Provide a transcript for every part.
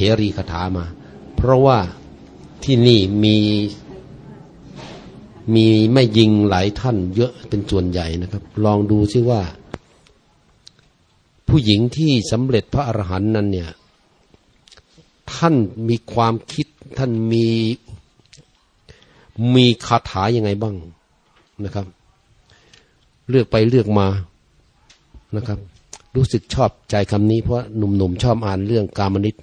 เฮรีคาถามา เพราะว่าที่นี่มีมีไม่ยิงหลายท่านเยอะเป็นส่วนใหญ่นะครับ ลองดูซิว่า ผู้หญิงที่สำเร็จพระอรหันต์นั้นเนี่ย ท่านมีความคิดท่านมีมีคาถายังไงบ้างนะครับ เลือกไปเลือกมานะครับ รู้สึกชอบใจคำนี้เพราะหนุ่มๆชอบอ่านเรื่องกามนิต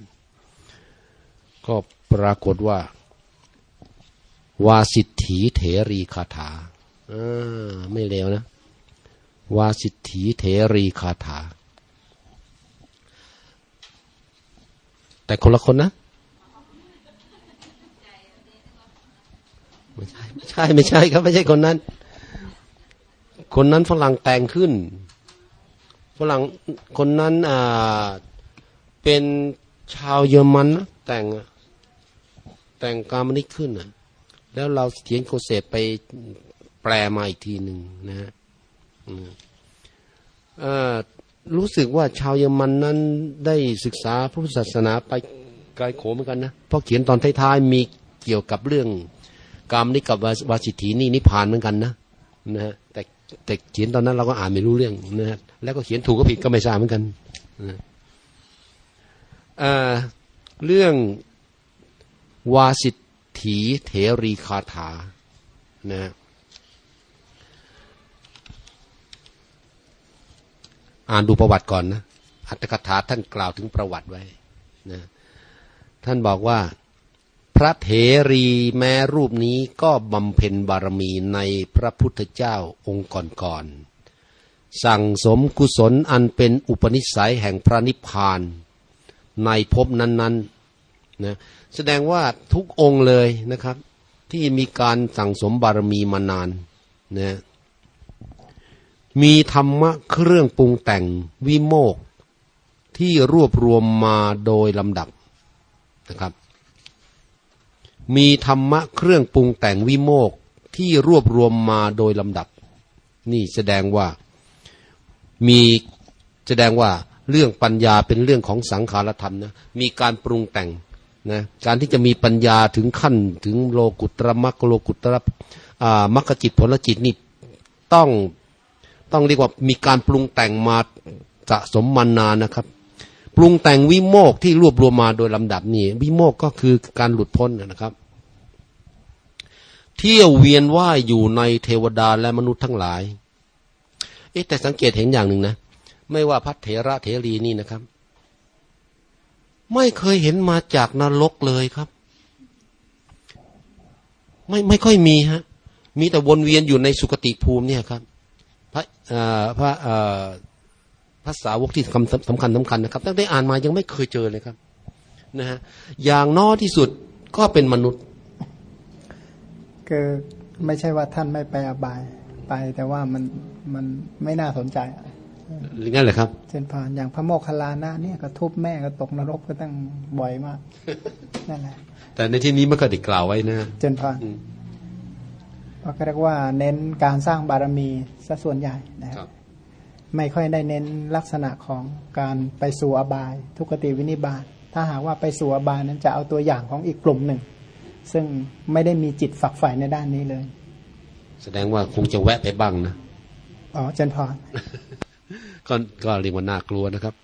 ก็ปรากฏว่า วาสิทธีเถรีคาถาไม่เลวนะ วาสิทธีเถรีคาถา แต่คนละคนนะ ไม่ใช่ไม่ใช่ไม่ใช่ครับไม่ใช่คนนั้น คนนั้นฝรั่งแต่งขึ้นฝรั่งคนนั้นอ่าเป็นชาวเยอรมันนะแต่ง แต่งกามนิขึ้นนะแล้วเราเขียนโคเซตไปแปลมาอีกทีหนึ่งนะฮะรู้สึกว่าชาวเยอรมันนั้นได้ศึกษาพระพุทธศาสนาไปไกลโขเหมือนกันนะเพราะเขียนตอนท้ายๆมีเกี่ยวกับเรื่องกามนิกับวาสิถีนี่นิพานเหมือนกันนะนะฮะแต่แต่เขียนตอนนั้นเราก็อ่านไม่รู้เรื่องนะฮะแล้วก็เขียนถูกก็ผิดก็ไม่ทราบเหมือนกันนะเรื่อง วาสิถีเถรีคาถานะอ่านดูประวัติก่อนนะอัตถกถาท่านกล่าวถึงประวัติไว้นะท่านบอกว่าพระเถรีแม้รูปนี้ก็บำเพ็ญบารมีในพระพุทธเจ้าองค์ก่อนๆ สั่งสมกุศลอันเป็นอุปนิสัยแห่งพระนิพพาน ในภพนั้นๆนะ แสดงว่าทุกองค์เลยนะครับ ที่มีการสั่งสมบารมีมานานนะมีธรรมะเครื่องปรุงแต่งวิโมกที่รวบรวมมาโดยลำดับนะครับ มีธรรมะเครื่องปรุงแต่งวิโมกที่รวบรวมมาโดยลำดับ นี่แสดงว่ามีแสดงว่าเรื่องปัญญาเป็นเรื่องของสังขารธรรมนะมีการปรุงแต่ง นะการที่จะมีปัญญาถึงขั้นถึงโลกุตระมัคโลกุตระมัคคจิตผลจิตนี่ต้องต้องเรียกว่ามีการปรุงแต่งมาสะสมมานานนะครับ ปรุงแต่งวิโมกที่รวบรวมมาโดยลำดับนี่วิโมกก็คือการหลุดพ้นนะครับ เที่ยวเวียนว่ายอยู่ในเทวดาและมนุษย์ทั้งหลาย เอ๊แต่สังเกตเห็นอย่างหนึ่งนะ ไม่ว่าพัทเถระเถรีนี่นะครับ ไม่เคยเห็นมาจากนรกเลยครับ ไม่ไม่ค่อยมีฮะ มีแต่วนเวียนอยู่ในสุคติภูมิเนี่ยครับ พระพระภาษาวกที่สำคัญสำคัญสำคัญนะครับ ตั้งแต่อ่านมายังไม่เคยเจอเลยครับนะฮะอย่างน้อยที่สุดก็เป็นมนุษย์คือไม่ใช่ว่าท่านไม่ไปอบายไป แต่ว่ามันมันไม่น่าสนใจ งั้นเหรอครับเช่นผ่านอย่างพระโมคคัลลานะเนี่ยก็ทุบแม่ก็ตกนรกก็ตั้งบ่อยมากนั่นแหละแต่ในที่นี้ไม่เคยได้กล่าวไว้นะเจนพานก็เรียกว่าเน้นการสร้างบารมีซะส่วนใหญ่นะครับไม่ค่อยได้เน้นลักษณะของการไปสู่อบาย ทุกติวินิบาตถ้าหากว่าไปสู่อบายนั้นจะเอาตัวอย่างของอีกกลุ่มหนึ่ง ซึ่งไม่ได้มีจิตฝักใฝ่ในด้านนี้เลย แสดงว่าคงจะแวะไปบ้างนะ อ๋อเจนพร ก็ก็เรียกว่าน่ากลัวนะครับ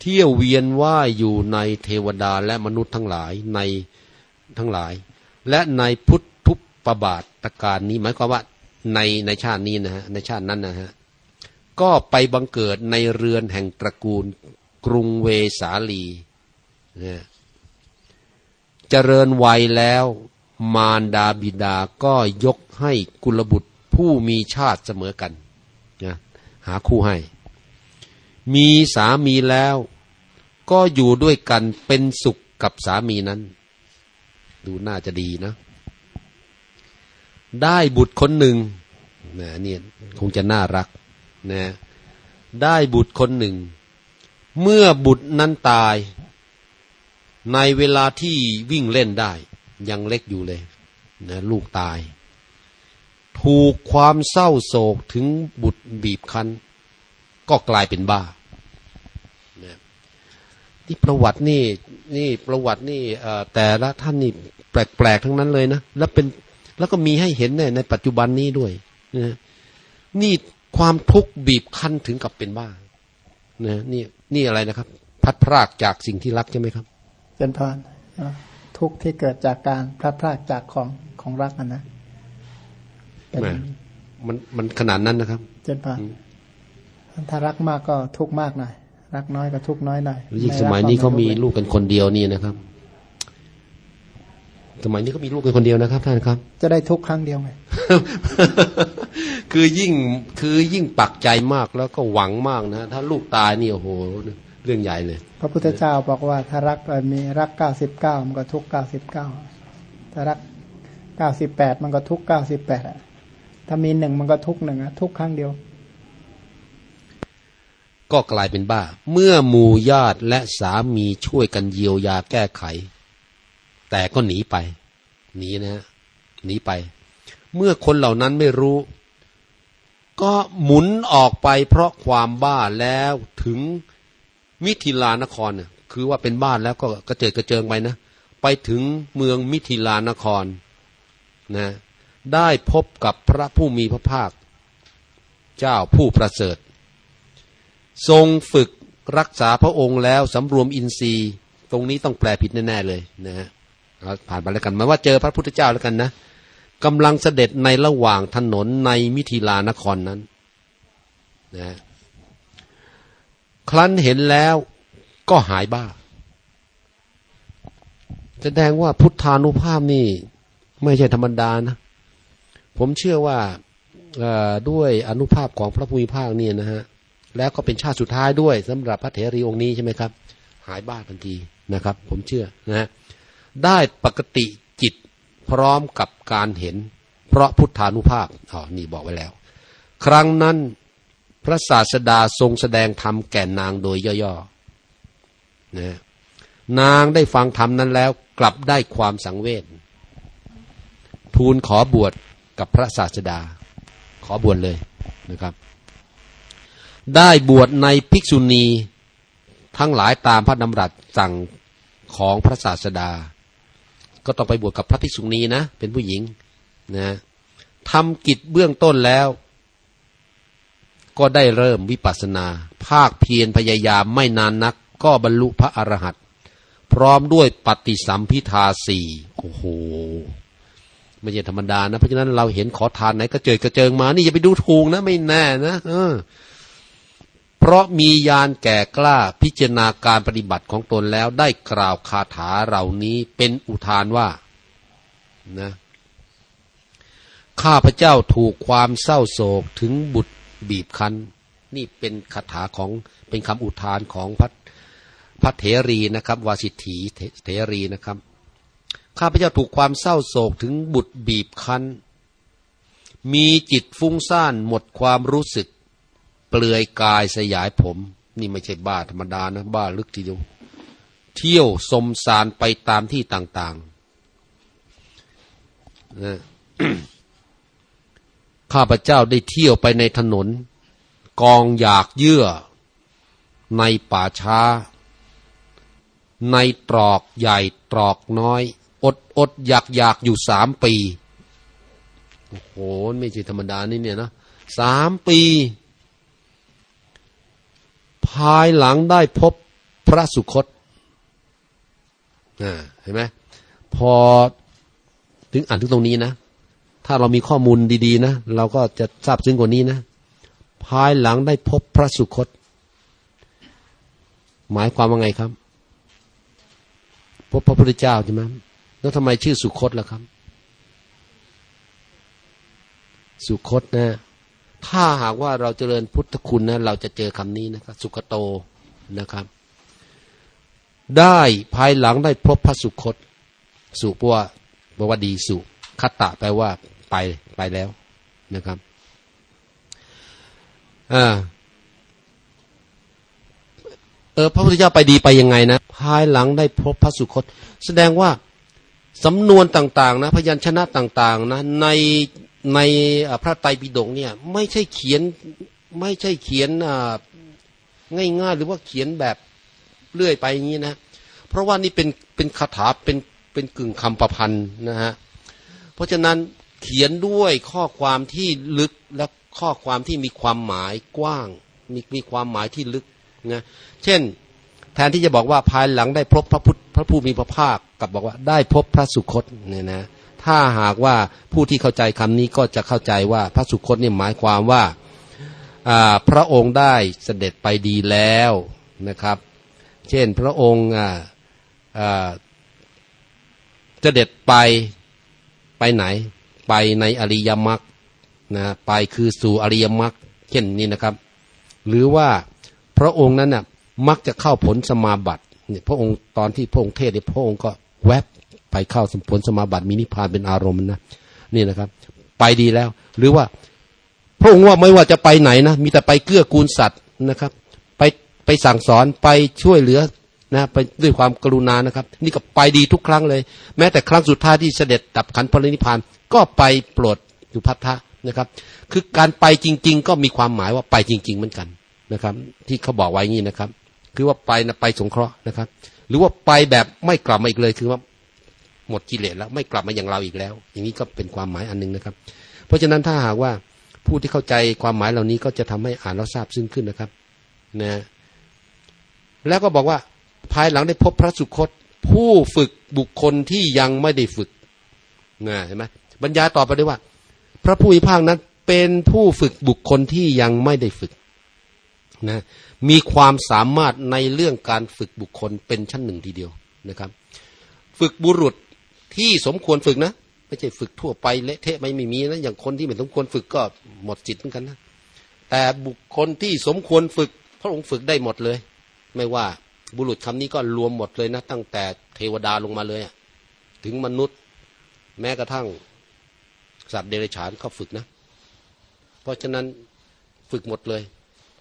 เที่ยวเวียนว่ายอยู่ในเทวดาและมนุษย์ทั้งหลายในทั้งหลาย และในพุทธุปบาทตการนี้หมายความว่าในในชาตินี้นะฮะในชาตินั้นนะฮะก็ไปบังเกิดในเรือนแห่งตระกูลกรุงเวสาลีนะเจริญวัยแล้วมารดาบิดาก็ยกให้กุลบุตรผู้มีชาติเสมอกันาคู่ให้ มีสามีแล้ว ก็อยู่ด้วยกันเป็นสุขกับสามีนั้น ดูน่าจะดีนะ ได้บุตรคนหนึ่งนะเนี่ยคงจะน่ารักนะได้บุตรคนหนึ่ง เมื่อบุตรนั้นตาย ในเวลาที่วิ่งเล่นได้ ยังเล็กอยู่เลยนะลูกตาย ถูกความเศร้าโศกถึงบุตรบีบคั้น ก็กลายเป็นบ้าที่ประวัตินี่นี่ประวัตินี่แต่ละท่านนี่แปลกๆทั้งนั้นเลยนะแล้วเป็นแล้วก็มีให้เห็นในในปัจจุบันนี้ด้วยนะนี่ความทุกข์บีบคั้นถึงกับเป็นบ้านะนี่นี่อะไรนะครับ พัดพรากจากสิ่งที่รักใช่ไหมครับเป็นพานทุกข์ที่เกิดจากการพลัดพรากจากของของรักนั นนะมันมันขนาดนั้นนะครับ เจนพานถ้ารักมากก็ทุกข์มากหน่อยรักน้อยก็ทุกข์น้อยหน่อยยิ่งสมัยนี้เขามีลูกกันคนเดียวนี่นะครับ สมัยนี้เขามีลูกกันคนเดียวนะครับ ท่านครับ จะได้ทุกครั้งเดียวไงคือยิ่งคือยิ่งปักใจมากแล้วก็หวังมากนะถ้าลูกตายนี่โอ้โหเรื่องใหญ่เลย พระพุทธเจ้าบอกว่าถ้ารักมีรักเก้าสิบเก้ามันก็ทุกเก้าสิบเก้าถ้ารักเก้าสิบแปดมันก็ทุกเก้าสิบแปด ถ้ามีหนึ่งมันก็ทุกหนึ่งอะทุกครั้งเดียว ก็กลายเป็นบ้า เมื่อหมู่ญาติและสามีช่วยกันเยียวยาแก้ไข แต่ก็หนีไปหนีนะหนีไป เมื่อคนเหล่านั้นไม่รู้ ก็หมุนออกไปเพราะความบ้าแล้วถึงมิถิลานครเนี่ยคือว่าเป็นบ้านแล้วก็กระเจิดกระเจิงไปนะ ไปถึงเมืองมิถิลานครนะ ได้พบกับพระผู้มีพระภาค เจ้าผู้ประเสริฐ ทรงฝึกรักษาพระองค์แล้วสำรวมอินทรีย์ ตรงนี้ต้องแปลผิดแน่ๆเลยนะฮะผ่านไปแล้วกันมาว่าเจอพระพุทธเจ้าแล้วกันนะกำลังเสด็จในระหว่างถนนในมิถิลานครนั้นนะครั้นเห็นแล้วก็หายบ้าแสดงว่าพุทธานุภาพนี่ ไม่ใช่ธรรมดานะ ผมเชื่อว่าด้วยอนุภาพของพระภูมิภาคเนี่ยนะฮะแล้วก็เป็นชาติสุดท้ายด้วยสำหรับพระเถรีองค์นี้ใช่ไหมครับ หายบ้าทันทีนะครับ ผมเชื่อนะฮะได้ปกติจิตพร้อมกับการเห็น เพราะพุทธานุภาพอ๋อนี่บอกไว้แล้ว ครั้งนั้นพระศาสดาทรงแสดงธรรมแก่นางโดยย่อๆนะนางได้ฟังธรรมนั้นแล้วกลับได้ความสังเวชทูลขอบวช กับพระศาสดา ขอบวชเลยนะครับ ได้บวชในภิกษุณีทั้งหลายตามพระดำรัสสั่งของพระศาสดา ก็ต้องไปบวชกับพระภิกษุณีนะ เป็นผู้หญิงนะทำกิจเบื้องต้นแล้ว ก็ได้เริ่มวิปัสนา ภาคเพียรพยายามไม่นานนัก ก็บรรลุพระอรหันต์พร้อมด้วยปฏิสัมพิทาสี่โอ้โห ไม่ใช่ธรรมดานะ เพราะฉะนั้นเราเห็นขอทานไหนก็เจอกระเจิงมา นี่อย่าไปดูถูกนะ ไม่แน่นะเออ เพราะมียานแก่กล้าพิจารณาการปฏิบัติของตนแล้วได้กล่าวคาถาเหล่านี้เป็นอุทานว่า นะข้าพเจ้าถูกความเศร้าโศกถึงบุตรบีบคั้น นี่เป็นคาถาของเป็นคำอุทานของพระพระเถรีนะครับ วาสิทธีเถรีนะครับ ข้าพเจ้าถูกความเศร้าโศกถึงบุตรบีบคั้น มีจิตฟุ้งซ่านหมดความรู้สึก เปลือยกายสยายผม นี่ไม่ใช่บ้าธรรมดานะ บ้าลึกทีเดียวเที่ยวสมสารไปตามที่ต่างๆข้าพเจ้าได้เที่ยวไปในถนน กองอยากเยื่อ ในป่าช้า ในตรอกใหญ่ตรอกน้อย อดอดอยากอยากอยู่สามปีโอ้โหไม่ใช่ธรรมดานี่เนี่ยนะสามปี ภายหลังได้พบพระสุคตเห็นไหมพอถึงอ่านถึงตรงนี้นะ ถ้าเรามีข้อมูลดีๆนะ เราก็จะทราบซึ้งกว่านี้นะ ภายหลังได้พบพระสุคต หมายความว่าไงครับ พบพระพุทธเจ้าใช่ไหม แล้วทำไมชื่อสุคตล่ะครับ สุคตนะ ถ้าหากว่าเราเจริญพุทธคุณนะ เราจะเจอคำนี้นะครับ สุขโตนะครับ ได้ภายหลังได้พบพระสุคต สุปว่าบว่าดีสุคตะแปลว่าไปไปแล้วนะครับอ่าเออพระพุทธเจ้าไปดีไปยังไงนะ ภายหลังได้พบพระสุคต แสดงว่า สำนวนต่างๆนะพยัญชนะต่างๆนะในในพระไตรปิฎกเนี่ยไม่ใช่เขียนไม่ใช่เขียนง่ายๆ หรือว่าเขียนแบบเลื่อยไปอย่างนี้นะ เพราะว่านี่เป็นเป็นคาถาเป็นเป็นกึ่งคำประพันธ์นะฮะเพราะฉะนั้นเขียนด้วยข้อความที่ลึกและข้อความที่มีความหมายกว้าง มีมีความหมายที่ลึกนะเช่น แทนที่จะบอกว่าภายหลังได้พบพระพุทธพระผู้มีพระภาคกับบอกว่าได้พบพระสุคตเนี่ยนะถ้าหากว่าผู้ที่เข้าใจคำนี้ก็จะเข้าใจว่าพระสุคตเนี่ยหมายความว่าพระองค์ได้เสด็จไปดีแล้วนะครับ เช่นพระองค์เสด็จไปไปไหน ไปในอริยมรรคนะไปคือสู่อริยมรรคเช่นนี้นะครับ หรือว่าพระองค์นั้นน่ะ มักจะเข้าผลสมาบัติเนี่ยพระองค์ตอนที่พระองค์เทศเนี่ยพระองค์ก็แวบไปเข้าสมผลสมาบัติมีนิพพานเป็นอารมณ์นะนี่นะครับ ไปดีแล้ว หรือว่า พระองค์ว่าไม่ว่าจะไปไหนนะมีแต่ไปเกื้อกูลสัตว์นะครับ ไปไปสั่งสอนไปช่วยเหลือนะไปด้วยความกรุณานะครับ นี่ก็ไปดีทุกครั้งเลย แม้แต่ครั้งสุดท้ายที่เสด็จดับขันพรนิพพานก็ไปโปรดอยู่พัทธะนะครับ คือการไปจริง ๆ ก็มีความหมายว่าไปจริง ๆ เหมือนกันนะครับ ที่เขาบอกไว้งี้นะครับ คือว่าไปนะไปสงเคราะห์นะครับ หรือว่าไปแบบไม่กลับมาอีกเลยคือว่าหมดกิเลสแล้วไม่กลับมาอย่างเราอีกแล้ว อย่างนี้ก็เป็นความหมายอันนึงนะครับ เพราะฉะนั้นถ้าหากว่าผู้ที่เข้าใจความหมายเหล่านี้ก็จะทำให้อ่านแล้วทราบซึ้งขึ้นนะครับนะแล้วก็บอกว่าภายหลังได้พบพระสุคต ผู้ฝึกบุคคลที่ยังไม่ได้ฝึกนะเห็นไหมบรรยายต่อไปด้วยว่า พระผู้มีภาคนั้นเป็นผู้ฝึกบุคคลที่ยังไม่ได้ฝึกนะ มีความสามารถในเรื่องการฝึกบุคคลเป็นชั้นหนึ่งทีเดียวนะครับ ฝึกบุรุษที่สมควรฝึกนะ ไม่ใช่ฝึกทั่วไปเละเทะไม่ม่มีนะอย่างคนที่ไม่สมควรฝึกก็หมดจิตเหมือนกันนะแต่บุคคลที่สมควรฝึก พระองค์ฝึกได้หมดเลย ไม่ว่าบุรุษคำนี้ก็รวมหมดเลยนะ ตั้งแต่เทวดาลงมาเลยถึงมนุษย์แม้กระทั่งสัตว์เดรัจฉานเขาฝึกนะ เพราะฉะนั้นฝึกหมดเลย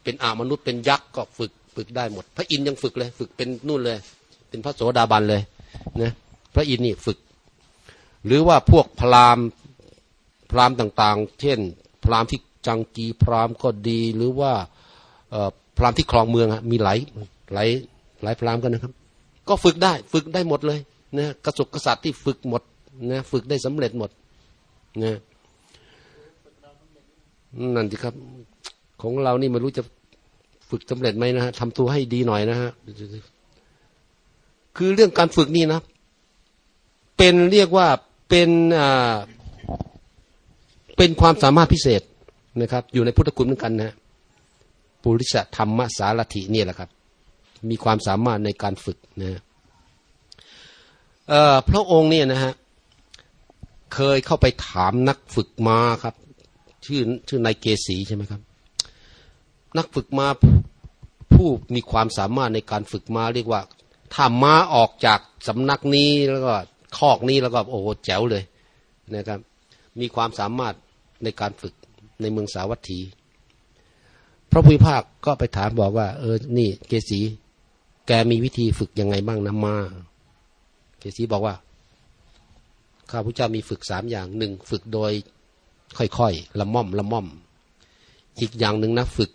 เป็นอามนุษย์เป็นยักษ์ก็ฝึกฝึกได้หมด พระอินยังฝึกเลย ฝึกเป็นนู่นเลย เป็นพระโสดาบันเลยนะพระอินนี่ฝึก หรือว่าพวกพราหมณ์พราหมณ์ต่างๆ เช่น พราหมณ์ที่จังกีพราหมณ์ก็ดีหรือว่าพราหมณ์ที่ครองเมืองมีหลายหลายหลายพราหมณ์กันนะครับ ก็ฝึกได้ฝึกได้หมดเลยนะกระสุกกษัตริย์ที่ฝึกหมดนะฝึกได้สำเร็จหมดนะนั่นสิครับ ของเรานี่ไม่รู้จะ ฝึกสำเร็จไหมนะฮะทำตัวให้ดีหน่อยนะฮะคือเรื่องการฝึกนี่นะ เป็นเรียกว่าเป็นอ่าเป็นความสามารถพิเศษนะครับ อยู่ในพุทธคุณเหมือนกันนะปุริสธรรมสารถินี่แหละครับ มีความสามารถในการฝึกนะพระองค์เนี่ยนะฮะเคยเข้าไปถามนักฝึกมาครับ ชื่อชื่อนายเกษีใช่ไหมครับ นักฝึกมาผู้มีความสามารถในการฝึกมาเรียกว่า ถ้ามาออกจากสำนักนี้แล้วก็คอกนี้แล้วก็โอ้โหแจ๋วเลยนะครับ มีความสามารถในการฝึกในเมืองสาวัตถี พระพุทธภาคก็ไปถามบอกว่า เออ นี่เกษีแกมีวิธีฝึกยังไงบ้างนะมาเกษีบอกว่าข้าพุทธเจ้ามีฝึกสามอย่างหนึ่งฝึกโดยค่อยๆละม่อมละม่อม อีกอย่างหนึ่งนะฝึก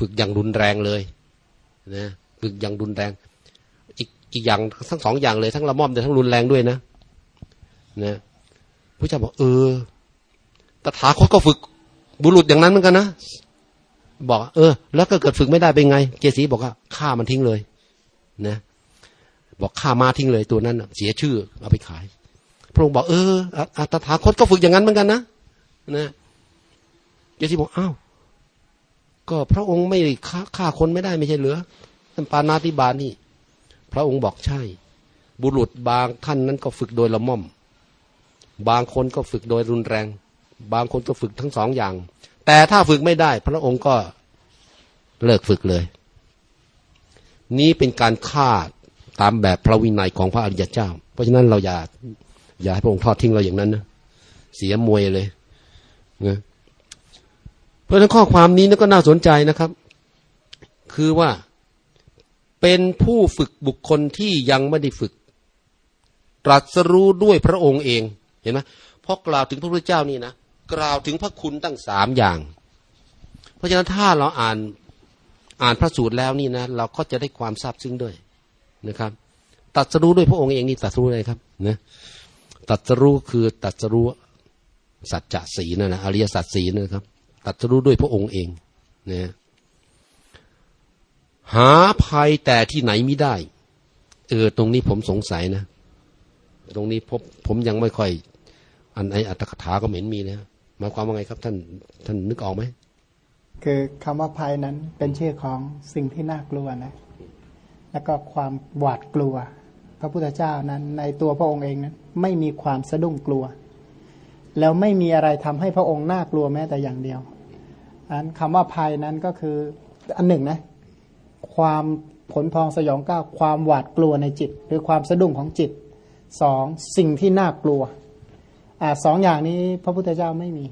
ฝึกอย่างรุนแรงเลยนะฝึกอย่างรุนแรง อีกอีกอย่างทั้งสองอย่างเลย ทั้งละม่อมแต่ทั้งรุนแรงด้วยนะนะพระเจ้าบอกเออตถาคตก็ฝึกบุรุษอย่างนั้นเหมือนกันนะบอกเออ แล้วก็เกิดฝึกไม่ได้เป็นไง เจสีบอกว่าฆ่ามันทิ้งเลย นะ บอกฆ่ามาทิ้งเลยตัวนั้นเสียชื่อ เอาไปขาย พระองค์บอกเออตถาคตก็ฝึกอย่างนั้นเหมือนกันนะนะเจสีบอกอ้าว ก็พระองค์ไม่ฆ่าฆ่าคนไม่ได้ไม่ใช่เหรือท่านปานาติบานี่ พระองค์บอกใช่ บุรุษบางท่านนั้นก็ฝึกโดยละม่อม บางคนก็ฝึกโดยรุนแรง บางคนก็ฝึกทั้งสองอย่าง แต่ถ้าฝึกไม่ได้ พระองค์ก็เลิกฝึกเลย นี้เป็นการฆ่าตามแบบพระวินัยของพระอริยเจ้า เพราะฉะนั้นเราอย่าอย่าให้พระองค์ทอดทิ้งเราอย่างนั้นนะเสียมวยเลยนะ เพราะฉะนั้นข้อความนี้ก็น่าสนใจนะครับ คือว่าเป็นผู้ฝึกบุคคลที่ยังไม่ได้ฝึก ตรัสรู้ด้วยพระองค์เองเห็นไหมพอกล่าวถึงพระพุทธเจ้านี่นะกล่าวถึงพระคุณตั้งสามอย่าง เพราะฉะนั้นถ้าเราอ่านอ่านพระสูตรแล้วนี่นะเราก็จะได้ความทราบซึ้งด้วยนะครับตัดสรู้ด้วยพระองค์เองนี่ตัดสรู้อะไรครับนะตัดสรู้คือตัดสรู้สัจจะสีนั่นนะอริยสัจสีน่ะครับ ตัดสรู้ด้วยพระองค์เองนะหาภัยแต่ที่ไหนไม่ได้ เออ ตรงนี้ผมสงสัยนะ ตรงนี้ผมผมยังไม่ค่อย อันไออัตถกถาก็เหม็นมีนะหมายความว่าไงครับ ท่านท่านนึกออกไหมคือคำว่าภัยนั้นเป็นชื่อของสิ่งที่น่ากลัวนะ แล้วก็ความหวาดกลัว พระพุทธเจ้านั้น ในตัวพระองค์เองนั้นไม่มีความสะดุ้งกลัว แล้วไม่มีอะไรทำให้พระองค์น่ากลัวแม้แต่อย่างเดียวอันคำว่าภัยนั้นก็คืออันหนึ่งนะ ความผลพองสยองก้าวความหวาดกลัวในจิต หรือความสะดุ้งของจิตสองสิ่งที่น่ากลัวอ่าสองอย่างนี้พระพุทธเจ้าไม่มี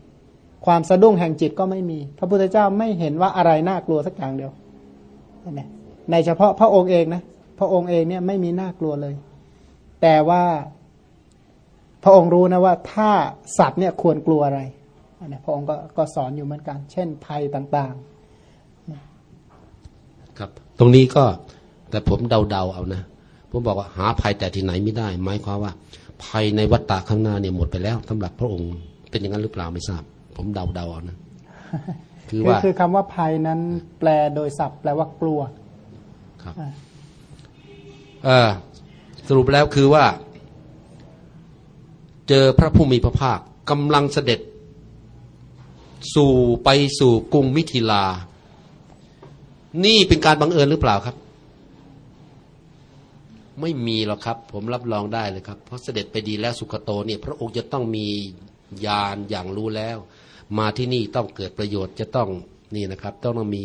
ความสะดุ้งแห่งจิตก็ไม่มี พระพุทธเจ้าไม่เห็นว่าอะไรน่ากลัวสักอย่างเดียวในเฉพาะพระองค์เองนะพระองค์เองเนี่ยไม่มีน่ากลัวเลย แต่ว่า พระองค์รู้นะว่าถ้าสัตว์เนี่ยควรกลัวอะไรพระองค์ก็ก็สอนอยู่เหมือนกัน เช่นภัยต่างๆ ครับ ตรงนี้ก็แต่ผมเดาๆเอานะผมบอกว่าหาภัยแต่ที่ไหนไม่ได้หมายความว่า ภัยในวัฏฏะข้างหน้าเนี่ยหมดไปแล้วสำหรับพระองค์เป็นอย่างนั้นหรือเปล่าไม่ทราบ ผมเดาๆเอานะคือว่าคือคำว่าภัยนั้นแปลโดยศัพท์แปลว่ากลัว ครับเออสรุปแล้วคือว่า เจอพระผู้มีพระภาคกำลังเสด็จ สู่ไปสู่กรุงมิถิลา นี่เป็นการบังเอิญหรือเปล่าครับ ไม่มีหรอกครับ ผมรับรองได้เลยครับ เพราะเสด็จไปดีแล้วสุขโตเนี่ย พระองค์จะต้องมีญาณอย่างรู้แล้ว มาที่นี่ต้องเกิดประโยชน์จะต้องนี่นะครับ ต้องมี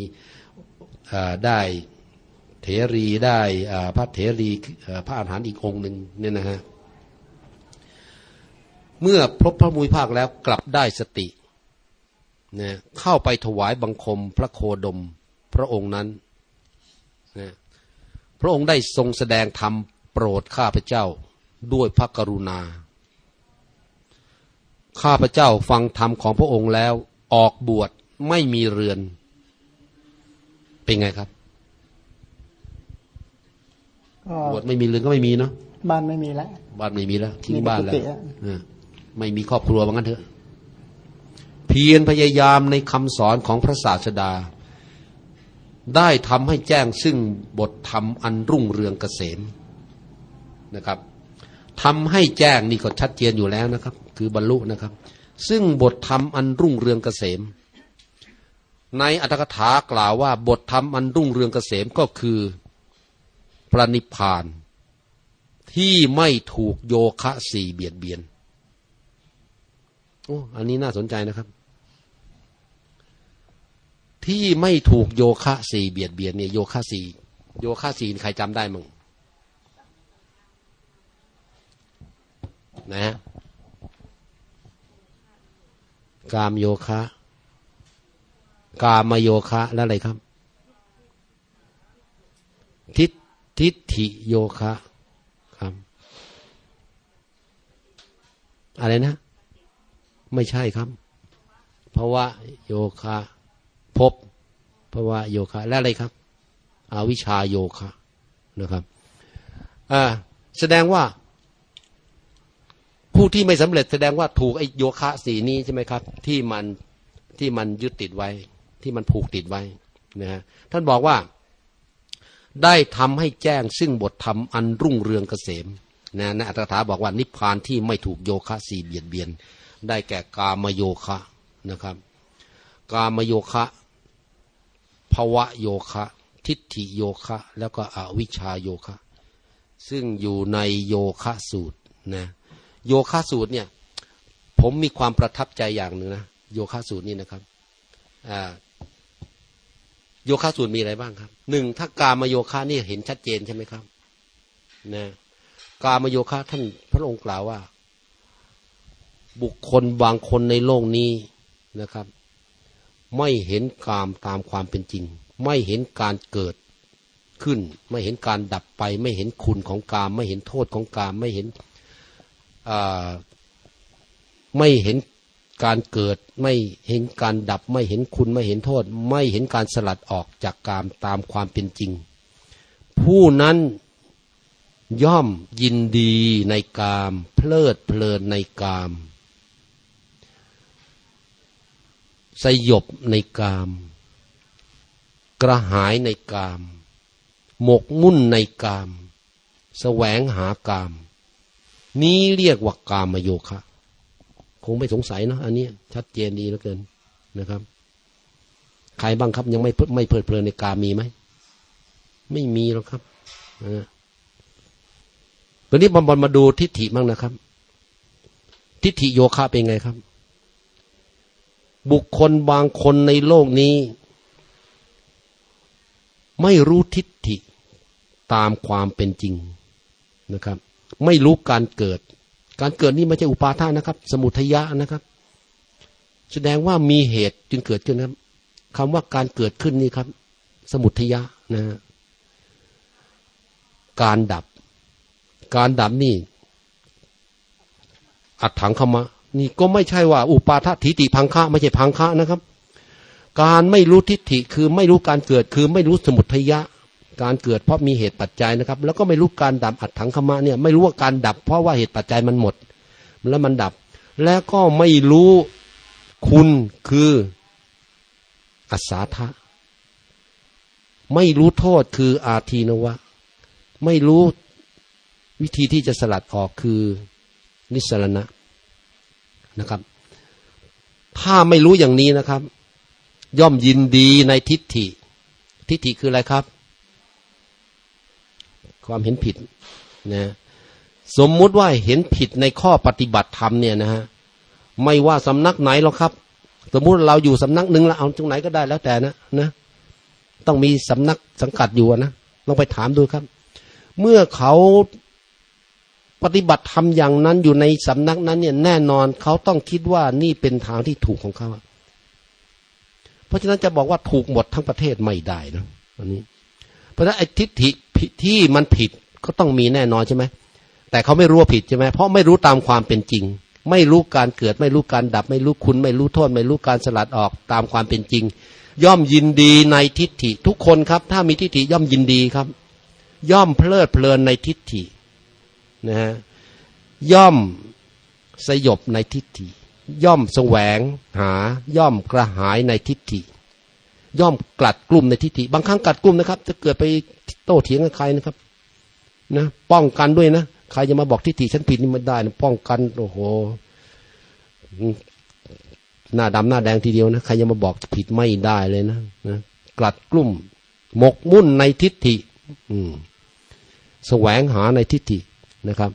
ได้เถรีได้พระเถรีพระอาหารอีกองหนึ่งเนี่ยนะฮะ เมื่อพบพระมุยภาคแล้วกลับได้สติเนี่ยเข้าไปถวายบังคมพระโคดมพระองค์นั้นนะพระองค์ได้ทรงแสดงธรรมโปรดข้าพเจ้าด้วยพระกรุณา ข้าพเจ้าฟังธรรมของพระองค์แล้วออกบวชไม่มีเรือน เป็นไงครับบวชไม่มีเรือนก็ไม่มีเนาะบ้านไม่มีแล้วบ้านไม่มีแล้วทิ้งบ้านแล้ว ไม่มีครอบครัวว่างั้นเถอะ เพียรพยายามในคำสอนของพระศาสดา ได้ทำให้แจ้งซึ่งบทธรรมอันรุ่งเรืองเกษมนะครับทำให้แจ้งนี่ก็ชัดเจนอยู่แล้วนะครับ คือบรรลุนะครับ ซึ่งบทธรรมอันรุ่งเรืองเกษม ในอัตถกถากล่าวว่า บทธรรมอันรุ่งเรืองเกษมก็คือพระนิพพานที่ไม่ถูกโยคะสี่เบียดเบียน โอ้อันนี้น่าสนใจนะครับ ที่ไม่ถูกโยคะสี่เบียดเบียนเนี่ยโยคะสี่โยคะสี่ใครจำได้มั้งนะกามโยคะ กามโยคะแล้วอะไรครับ ทิฏทิฏฐิโยคะ ครับ อะไรนะ ไม่ใช่ครับเพราะว่าโยคะพบภาวะโยคะ และอะไรครับ อวิชาโยคะนะครับแสดงว่า ผู้ที่ไม่สำเร็จ แสดงว่าถูกไอโยคะสีนี้ใช่ไหมครับ ที่มันที่มันยึดติดไว้ ที่มันผูกติดไว้นะฮะท่านบอกว่า ได้ทำให้แจ้งซึ่งบทธรรมอันรุ่งเรืองเกษมนะนะอัตถาบอกว่านิพพานที่ไม่ถูกโยคะสีเบียดเบียน ได้แก่กามโยคะนะครับ กามโยคะภวะโยคะ ทิฏฐิโยคะ แล้วก็อวิชาโยคะ ซึ่งอยู่ในโยคะสูตรนะโยคะสูตรเนี่ยผมมีความประทับใจอย่างหนึ่งนะโยคะสูตรนี่นะครับโยคะสูตรมีอะไรบ้างครับหนึ่งถ้ากามโยคะนี่เห็นชัดเจนใช่ไหมครับนะกามโยคะท่านพระองค์กล่าวว่า บุคคลบางคนในโลกนี้นะครับ ไม่เห็นกามตามความเป็นจริง ไม่เห็นการเกิดขึ้น ไม่เห็นการดับไป ไม่เห็นคุณของกาม ไม่เห็นโทษของกาม ไม่เห็นไม่เห็นการเกิด ไม่เห็นการดับ ไม่เห็นคุณไม่เห็นโทษ ไม่เห็นการสลัดออกจากกามตามความเป็นจริง ผู้นั้นย่อมยินดีในกาม เพลิดเพลินในกาม สยบในกาม กระหายในกาม หมกมุ่นในกามแสวงหากาม นี้เรียกว่ากามโยคะ คงไม่สงสัยเนาะอันนี้ชัดเจนดีเหลือเกินนะครับ ใครบ้างครับยังไม่ไม่เพลิดเพลินในกามมีไหม ไม่มีหรอกครับนะตัวนี้บอลบอลมาดูทิฏฐิบ้างนะครับ ทิฏฐิโยคะเป็นไงครับ บุคคลบางคนในโลกนี้ ไม่รู้ทิฏฐิตามความเป็นจริงนะครับ ไม่รู้การเกิด การเกิดนี่ไม่ใช่อุปาทานนะครับ สมุทยะนะครับ แสดงว่ามีเหตุจึงเกิดขึ้นครับคำว่าการเกิดขึ้นนี่ครับ สมุทยะนะ การดับ การดับนี่อัดถังขมะ นี่ก็ไม่ใช่ว่า อุปาททิฏฐิพังคะไม่ใช่พังคะนะครับ การไม่รู้ทิฏฐิคือไม่รู้การเกิดคือไม่รู้สมุทัยะ การเกิดเพราะมีเหตุปัจจัยนะครับ แล้วก็ไม่รู้การดับอัดถังขมะเนี่ยไม่รู้ว่าการดับ เพราะว่าเหตุปัจจัยมันหมด แล้วมันดับ แล้วก็ไม่รู้คุณคืออัศาทะไม่รู้โทษคืออาทีนวะ ไม่รู้วิธีที่จะสลัดออกคือนิสรณะ นะครับ ถ้าไม่รู้อย่างนี้นะครับ ย่อมยินดีในทิฏฐิ ทิฏฐิคืออะไรครับ ความเห็นผิดนะสมมุติว่าเห็นผิดในข้อปฏิบัติธรรมเนี่ยนะฮะไม่ว่าสำนักไหนหรอกครับ สมมุติเราอยู่สำนักหนึ่งแล้วเอาตรงไหนก็ได้แล้วแต่นะนะต้องมีสำนักสังกัดอยู่นะลองไปถามดูครับ เมื่อเขา ปฏิบัติธรรมอย่างนั้นอยู่ในสำนักนั้นเนี่ยแน่นอนเขาต้องคิดว่านี่เป็นทางที่ถูกของเขาเพราะฉะนั้นจะบอกว่าถูกหมดทั้งประเทศไม่ได้นะอันนี้ เพราะฉะนั้นไอ้ทิฏฐิที่มันผิดก็ต้องมีแน่นอนใช่ไหมแต่เขาไม่รู้ว่าผิดใช่ไหมเพราะไม่รู้ตามความเป็นจริง ไม่รู้การเกิด ไม่รู้การดับ ไม่รู้คุณ ไม่รู้โทษ ไม่รู้การสลัดออกตามความเป็นจริง ย่อมยินดีในทิฏฐิทุกคนครับ ถ้ามีทิฏฐิย่อมยินดีครับ ย่อมเพลิดเพลินในทิฏฐิ นะฮะย่อมสยบในทิฏฐิ ย่อมแสวงหาย่อมกระหายในทิฏฐิ ย่อมกลัดกลุ่มในทิฏฐิ บางครั้งกลัดกลุ่มนะครับ จะเกิดไปโต้เถียงกับใครนะครับนะป้องกันด้วยนะใครจะมาบอกทิฏฐิฉันผิดนี่ไม่ได้นะป้องกันโอ้โหหน้าดำหน้าแดงทีเดียวนะใครจะมาบอกผิดไม่ได้เลยนะนะกลัดกลุ่มหมกมุ่นในทิฏฐิ อืมแสวงหาในทิฏฐิ นะครับ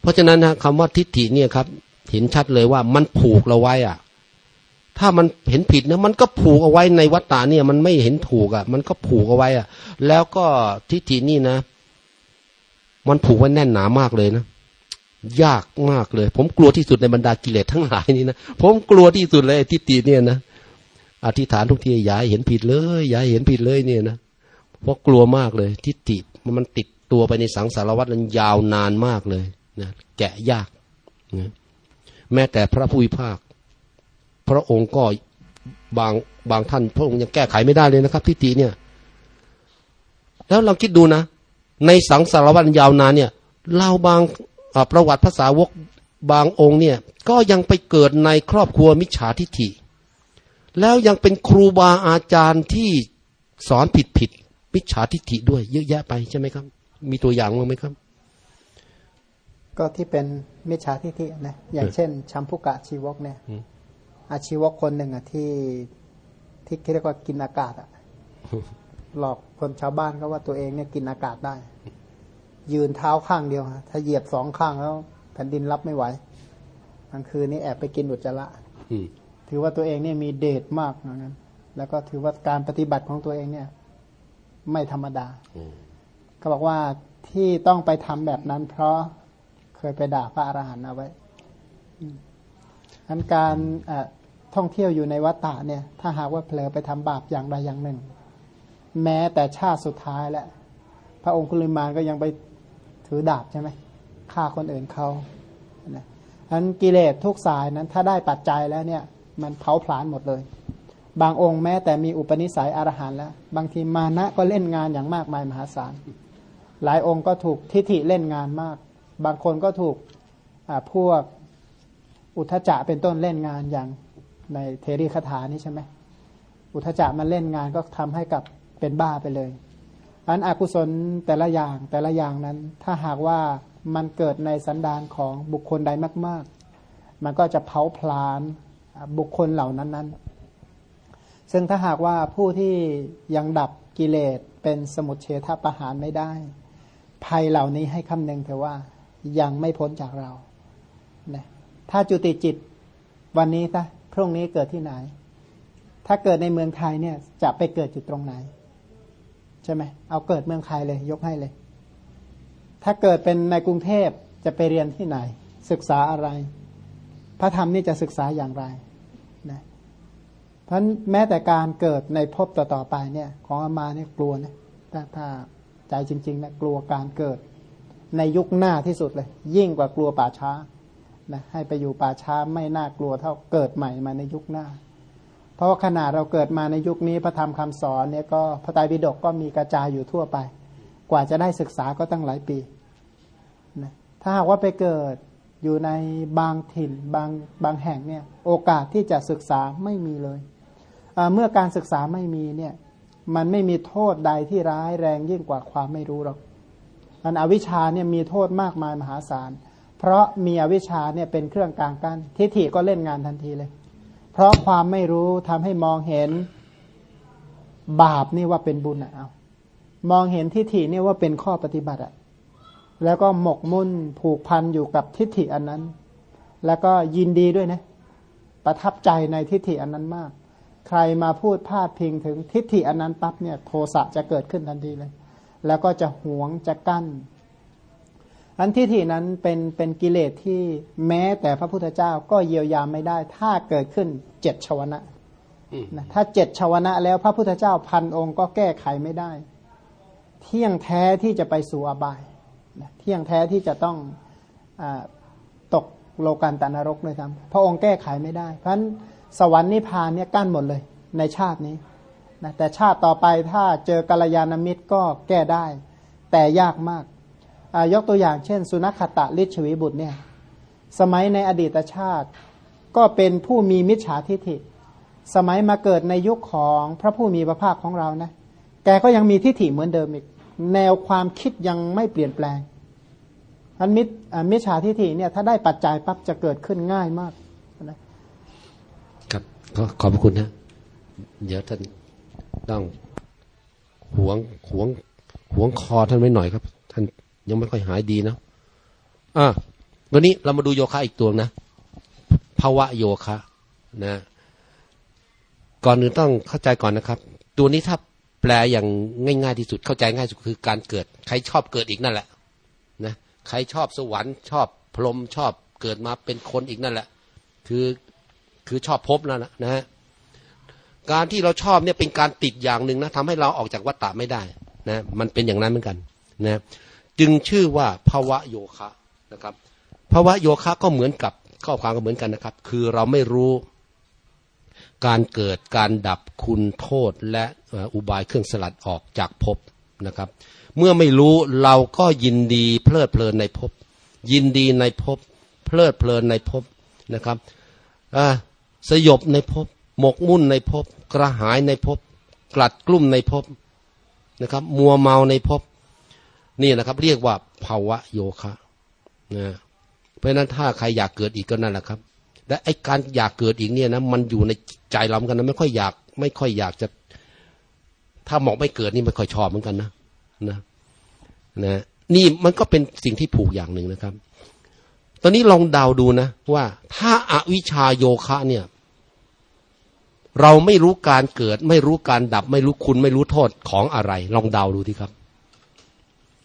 เพราะฉะนั้นนะคำว่าทิฏฐิเนี่ยครับ เห็นชัดเลยว่ามันผูกเราไว้อะถ้ามันเห็นผิดนะมันก็ผูกเอาไว้ในวัฏฏะเนี่ย มันไม่เห็นถูกอะ มันก็ผูกเอาไว้อะ แล้วก็ทิฏฐินี่นะ มันผูกไว้แน่นหนามากเลยนะยากมากเลย ผมกลัวที่สุดในบรรดากิเลสทั้งหลายนี่นะผมกลัวที่สุดเลยทิฏฐิเนี่ยนะอธิษฐานทุกทีอย่าเห็นผิดเลยอย่าเห็นผิดเลยเนี่ยนะเพราะกลัวมากเลย ทิฏฐิมันติด ตัวไปในสังสารวัฏนั้นยาวนานมากเลยนะแกะยากนะแม้แต่พระผู้วิภาค พระองค์ก็บางบางท่าน พระองค์ยังแก้ไขไม่ได้เลยนะครับทิฏฐิเนี่ย แล้วเราคิดดูนะ ในสังสารวัฏยาวนานเนี่ยเราบางประวัติภาษาวกบางองค์เนี่ย ก็ยังไปเกิดในครอบครัวมิจฉาทิฏฐิ แล้วยังเป็นครูบาอาจารย์ที่สอนผิดผิดมิจฉาทิฏฐิด้วยเยอะแยะไปใช่ไหมครับ มีตัวอย่างมั้งไหมครับ ก็ที่เป็นมิจฉาทิฏฐินะอย่างเช่น ชัมพุกะชีวกเนี่ยอาชีวกคนหนึ่งอะที่ที่เรียกว่ากินอากาศอะหลอกคนชาวบ้านก็ว่าตัวเองเนี่ยกินอากาศได้ ยืนเท้าข้างเดียวถ้าเหยียบสองข้างแล้วแผ่นดินรับไม่ไหวกลางคืนนี้แอบไปกินอุจจาระถือว่าตัวเองเนี่ยมีเดชมากเหมือนกันแล้วก็ถือว่าการปฏิบัติของตัวเองเนี่ย ไม่ธรรมดา เขาบอกว่าที่ต้องไปทำแบบนั้น เพราะเคยไปด่าพระอรหันต์เอาไว้อันการท่องเที่ยวอยู่ในวัฏฏะเนี่ย ถ้าหากว่าเผลอไปทำบาปอย่างใดอย่างหนึ่ง แม้แต่ชาติสุดท้ายแล้วพระองค์คุลิมานก็ยังไปถือดาบใช่ไหมฆ่าคนอื่นเขาอันกิเลสทุกสายนั้นถ้าได้ปัจจัยแล้วเนี่ย มันเผาผลาญหมดเลย บางองค์แม้แต่มีอุปนิสัยอรหันต์แล้ว บางทีมานะก็เล่นงานอย่างมากมายมหาศาล หลายองค์ก็ถูกทิฏฐิเล่นงานมาก บางคนก็ถูกพวกอุทจะเป็นต้นเล่นงานอย่างในเทรีคาถานี้ใช่ไหมอุทจะมันเล่นงานก็ทำให้กับเป็นบ้าไปเลยอันอกุศลแต่ละอย่างแต่ละอย่างนั้น ถ้าหากว่ามันเกิดในสันดานของบุคคลใดมาก ๆ มันก็จะเผาพลานบุคคลเหล่านั้นนั้นซึ่งถ้าหากว่าผู้ที่ยังดับกิเลสเป็นสมุทเฉทประหารไม่ได้ ภัยเหล่านี้ให้คำนึงเถอว่ายังไม่พ้นจากเรานะถ้าจุติจิตวันนี้ซะพรุ่งนี้เกิดที่ไหน ถ้าเกิดในเมืองไทยเนี่ยจะไปเกิดจุดตรงไหน ใช่ไหมเอาเกิดเมืองไทยเลย ยกให้เลย ถ้าเกิดเป็นในกรุงเทพจะไปเรียนที่ไหน ศึกษาอะไร พระธรรมนี่จะศึกษาอย่างไรนะเพราะแม้แต่การเกิดในภพต่อๆไปเนี่ย ของอามาเนี่ยกลัวนะถ้าถ้า ใจจริงๆนะกลัวการเกิด ในยุคหน้าที่สุดเลย ยิ่งกว่ากลัวป่าช้านะให้ไปอยู่ป่าช้าไม่น่ากลัวเท่าเกิดใหม่มาในยุคหน้า เพราะว่าขนาดเราเกิดมาในยุคนี้พระธรรมคำสอนเนี่ยก็พระไตรปิฎกก็มีกระจายอยู่ทั่วไป กว่าจะได้ศึกษาก็ตั้งหลายปีนะถ้าหากว่าไปเกิดอยู่ในบางถิ่นบางบางแห่งเนี่ยโอกาสที่จะศึกษาไม่มีเลยเมื่อการศึกษาไม่มีเนี่ย มันไม่มีโทษใดที่ร้ายแรงยิ่งกว่าความไม่รู้หรอกอันอวิชชาเนี่ยมีโทษมากมายมหาศาล เพราะมีอวิชชาเนี่ยเป็นเครื่องกลางกัน้นทิฏฐิก็เล่นงานทันทีเลย เพราะความไม่รู้ทำให้มองเห็นบาปนี่ว่าเป็นบุญอะเอามองเห็นทิฏฐิเนี่ยว่าเป็นข้อปฏิบัติอะแล้วก็หมกมุ่นผูกพันอยู่กับทิฏฐิอันนั้น แล้วก็ยินดีด้วยนะ ประทับใจในทิฏฐิอันนั้นมาก ใครมาพูดพาดพิงถึงทิฏฐิอันนั้นปั๊บเนี่ยโทสะจะเกิดขึ้นทันทีเลย แล้วก็จะหวงจะกั้น อันทิฏฐินั้นเป็นเป็นกิเลสที่แม้แต่พระพุทธเจ้าก็เยียวยาไม่ได้ ถ้าเกิดขึ้นเจ็ดชวนะนะถ้าเจ็ดชวนะแล้วพระพุทธเจ้าพันองค์ก็แก้ไขไม่ได้ เที่ยงแท้ที่จะไปสู่อบายนะเที่ยงแท้ที่จะต้องอตกโลกันตานรกเลยครับพระองค์แก้ไขไม่ได้ เพราะฉะนั้น สวรรค์นิพพานเนี่ยกั้นหมดเลย ในชาตินี้นะแต่ชาติต่อไปถ้าเจอกัลยาณมิตรก็แก้ได้ แต่ยากมากยกตัวอย่างเช่น สุนัขตะลิชวีบุตรเนี่ยสมัยในอดีตชาติ ก็เป็นผู้มีมิจฉาทิฐิ สมัยมาเกิดในยุคของพระผู้มีพระภาคของเรานะแกก็ยังมีทิฐิเหมือนเดิมอีกแนวความคิดยังไม่เปลี่ยนแปลงอันมิจมิจฉาทิฐิเนี่ยถ้าได้ปัจจัยปั๊บจะเกิดขึ้นง่ายมาก ก็ขอบคุณนะเดี๋ยวท่านต้องหวงหวงหวงคอท่านไว้หน่อยครับ ท่านยังไม่ค่อยหายดีนะอะวันนี้เรามาดูโยคะอีกตัวนะภาวะโยคะนะ ก่อนอื่นต้องเข้าใจก่อนนะครับ ตัวนี้ถ้าแปลอย่างง่ายๆที่สุดเข้าใจง่ายสุดคือการเกิด ใครชอบเกิดอีกนั่นแหละนะใครชอบสวรรค์ชอบพรหมชอบเกิดมาเป็นคนอีกนั่นแหละ คือ คือชอบพบแหละนะฮะการที่เราชอบเนี่ยเป็นการติดอย่างหนึ่งนะทำให้เราออกจากวัฏฏะไม่ได้นะมันเป็นอย่างนั้นเหมือนกันนะจึงชื่อว่าภาวะโยคะนะครับภาวะโยคะก็เหมือนกับข้อความก็เหมือนกันนะครับ คือเราไม่รู้การเกิดการดับคุณโทษและอุบายเครื่องสลัดออกจากภพนะครับ เมื่อไม่รู้เราก็ยินดีเพลิดเพลินในภพยินดีในภพเพลิดเพลินในภพนะครับ สยบในภพหมกมุ่นในภพกระหายในภพกลัดกลุ่มในภพนะครับ มัวเมาในภพนี่นะครับ เรียกว่าภาวะโยคะนะเพราะนั้นถ้าใครอยากเกิดอีกก็นั่นแหละครับ และไอ้การอยากเกิดอีกเนี่ยนะมันอยู่ในใจเราเหมือนกันนะไม่ค่อยอยาก ไม่ค่อยอยากจะ ถ้าหมอกไม่เกิดนี่ไม่ค่อยชอบเหมือนกันนะนะนะนี่มันก็เป็นสิ่งที่ผูกอย่างหนึ่งนะครับ ตอนนี้ลองเดาดูนะว่าถ้าอาวิชาโยคะเนี่ย เราไม่รู้การเกิด ไม่รู้การดับ ไม่รู้คุณไม่รู้โทษของอะไร ลองเดาดูทีครับ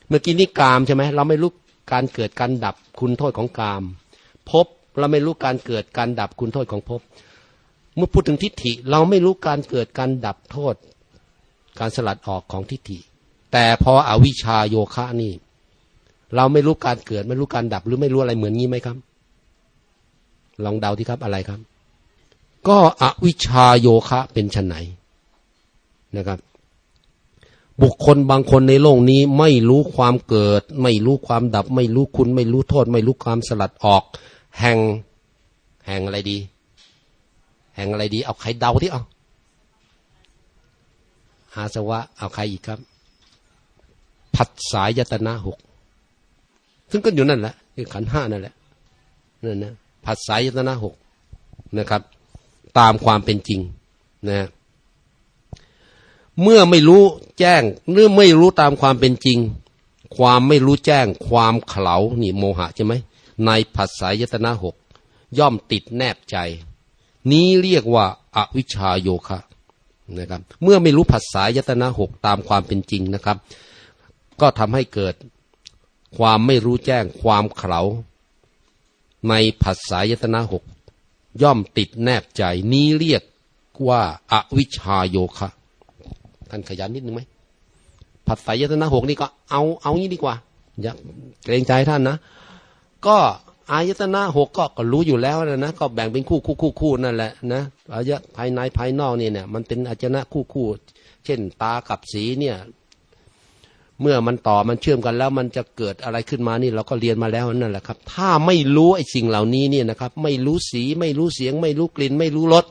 เมื่อกี้นี่กามใช่ไหมเราไม่รู้การเกิดการดับคุณโทษของกามพบเราไม่รู้การเกิดการดับคุณโทษของพบ เมื่อพูดถึงทิฏฐิ เราไม่รู้การเกิดการดับโทษ การสลัดออกของทิฏฐิ แต่พออวิชาโยคะนี่ เราไม่รู้การเกิด ไม่รู้การดับหรือไม่รู้อะไรเหมือนงี้ไหมครับ ลองเดาที่ครับอะไรครับ ก็อวิชาโยคะเป็นชนไหนนะครับ บุคคลบางคนในโลกนี้ไม่รู้ความเกิด ไม่รู้ความดับ ไม่รู้คุณ ไม่รู้โทษ ไม่รู้ความสลัดออก แห่งแห่งอะไรดี แห่งอะไรดี เอาใครเดาที่เอาอาสวะ เอาใครอีกครับ ผัสสายตนะหก ซึ่งก็อยู่นั่นแหละคือขันห้านั่นแหละนั่นนะผัสสายตนะหกนะครับ ตามความเป็นจริงนะเมื่อไม่รู้แจ้งเมื่อไม่รู้ตามความเป็นจริง ความไม่รู้แจ้ง ความเขลานี่โมหะใช่ไหมในผัสสายตนะหกย่อมติดแนบใจ นี้เรียกว่าอาวิชชาโยคะนะครับ เมื่อไม่รู้ผัสสายตนะหกตามความเป็นจริงนะครับ ก็ทำให้เกิด ความไม่รู้แจ้งความเขาในผัสสายตนะหกย่อมติดแนบใจนี้เรียกว่าอาวิชชาโยคะ ท่านขยันนิดนึงไหมผัดสายยตนะหกนี่ก็เอาเอางี้ดีกว่า อย่าเกรงใจท่านนะ ก็อายตนะหกก็ก็รู้อยู่แล้วนะนะก็แบ่งเป็นคู่คู่คู่คู่นั่นแหละนะอายะภายในภายนอกเนี่ยเนี่ยมันเป็นอายตนะคู่คู่ เช่น ตากับสีเนี่ย เมื่อมันต่อมันเชื่อมกันแล้วมันจะเกิดอะไรขึ้นมานี่เราก็เรียนมาแล้วนั่นแหละครับ ถ้าไม่รู้ไอ้สิ่งเหล่านี้เนี่ยนะครับ ไม่รู้สีไม่รู้เสียง ไม่รู้กลิ่น ไม่รู้รส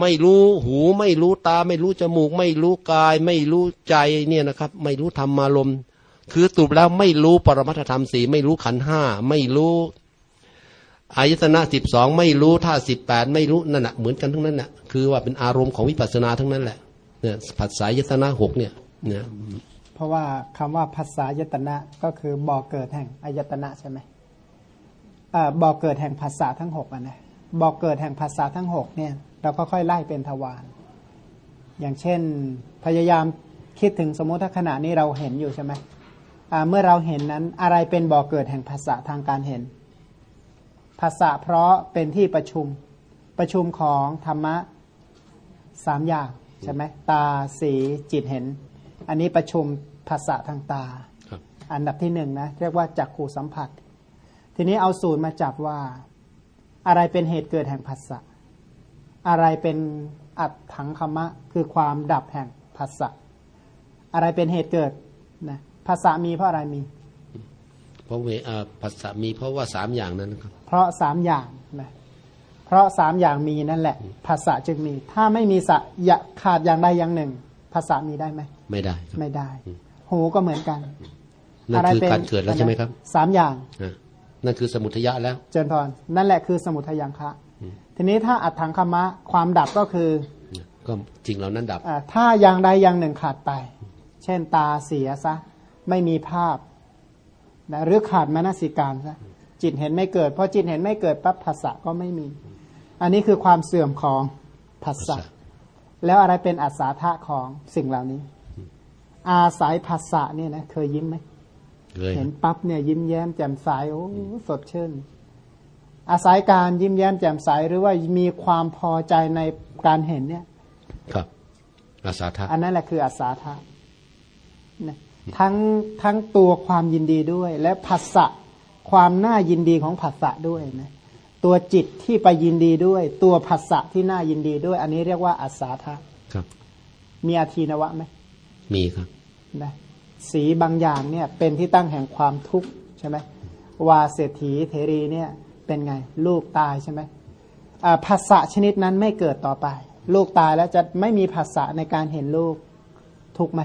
ไม่รู้หูไม่รู้ตา ไม่รู้จมูก ไม่รู้กาย ไม่รู้ใจเนี่ยนะครับ ไม่รู้ธรรมารมคือตุบแล้วไม่รู้ปรมัตธรรมสีไม่รู้ขันห้าไม่รู้อายตนะสิบสองไม่รู้ท่าสิบแปดไม่รู้นั่นแหะเหมือนกันทั้งนั้นแหละคือว่าเป็นอารมณ์ของวิปัสสนาทั้งนั้นแหละเนี่ยผัสสายตนะหกเนี่ยเนี่ย ราะว่าคำว่าภาษายตนะก็คือบ่อเกิดแห่งอายตนะใช่ไหมบ่อเกิดแห่งภาษาทั้งหกอะนะบ่อเกิดแห่งภาษาทั้งหกเนี่ยเราก็ค่อยไล่เป็นทวารอย่างเช่นพยายามคิดถึงสมมติถ้าขณะนี้เราเห็นอยู่ใช่ไหมเมื่อเราเห็นนั้นอะไรเป็นบ่อเกิดแห่งภาษาทางการเห็น ภาษาเพราะเป็นที่ประชุมประชุมของธรรมะสามอย่างใช่ไหมตาสีจิตเห็น อันนี้ประชุม ภาษาทางตา อันดับที่หนึ่งนะเรียกว่าจักขู่สัมผัส ทีนี้เอาสูตรมาจับว่า อะไรเป็นเหตุเกิดแห่งภาษาอะไรเป็นอัตถังคมะ คือความดับแห่งภาษะอะไรเป็นเหตุเกิดนะภาษามีเพราะอะไรมี เพราะเวภาษามีเพราะว่าสามอย่างนั้นครับ เพราะสามอย่างนะเพราะสามอย่างมีนั่นแหละภาษาจึงมี ถ้าไม่มีสะอย่าขาดอย่างใดอย่างหนึ่ง ภาษามีได้ไหมไม่ได้ ไม่ได้ หูก็เหมือนกันนั่นคือการเกิดแล้วใช่ไหมครับสามอย่างนั่นคือสมุทยะแล้ว เจนพรนั่นแหละคือสมุทยังคะทีนี้ถ้าอัตถังคมะความดับก็คือ ก็จริงเรานั้นดับถ้าอย่างใดอย่างหนึ่งขาดไป เช่นตาเสียซะ ไม่มีภาพนะหรือขาดมนสิการซะจิตเห็นไม่เกิดเพราะจิตเห็นไม่เกิดปั๊บภาษะก็ไม่มี อันนี้คือความเสื่อมของภาษะแล้วอะไรเป็นอัศธาของสิ่งเหล่านี้ อาศัยภาษะเนี่ยนะเคยยิ้มไหมเห็นปั๊บเนี่ยยิ้มแย้มแจ่มใสโอ้สดชื่น อาศัยการยิ้มแย้มแจ่มใสหรือว่ามีความพอใจในการเห็นเนี่ย ครับอาสาทะอันนั้นแหละคืออาสาทะทั้งทั้งตัวความยินดีด้วย และภาษะความน่ายินดีของภาษะด้วยนะตัวจิตที่ไปยินดีด้วย ตัวภาษะที่น่ายินดีด้วย อันนี้เรียกว่าอาสาทะครับ มีอาทีนวะไหม มีครับนะสีบางอย่างเนี่ยเป็นที่ตั้งแห่งความทุกข์ใช่ไหมวาเศรษฐีเทรีเนี่ยเป็นไงลูกตายใช่ไหมภาษาชนิดนั้นไม่เกิดต่อไป ลูกตายแล้วจะไม่มีภาษาในการเห็นลูกทุกไหม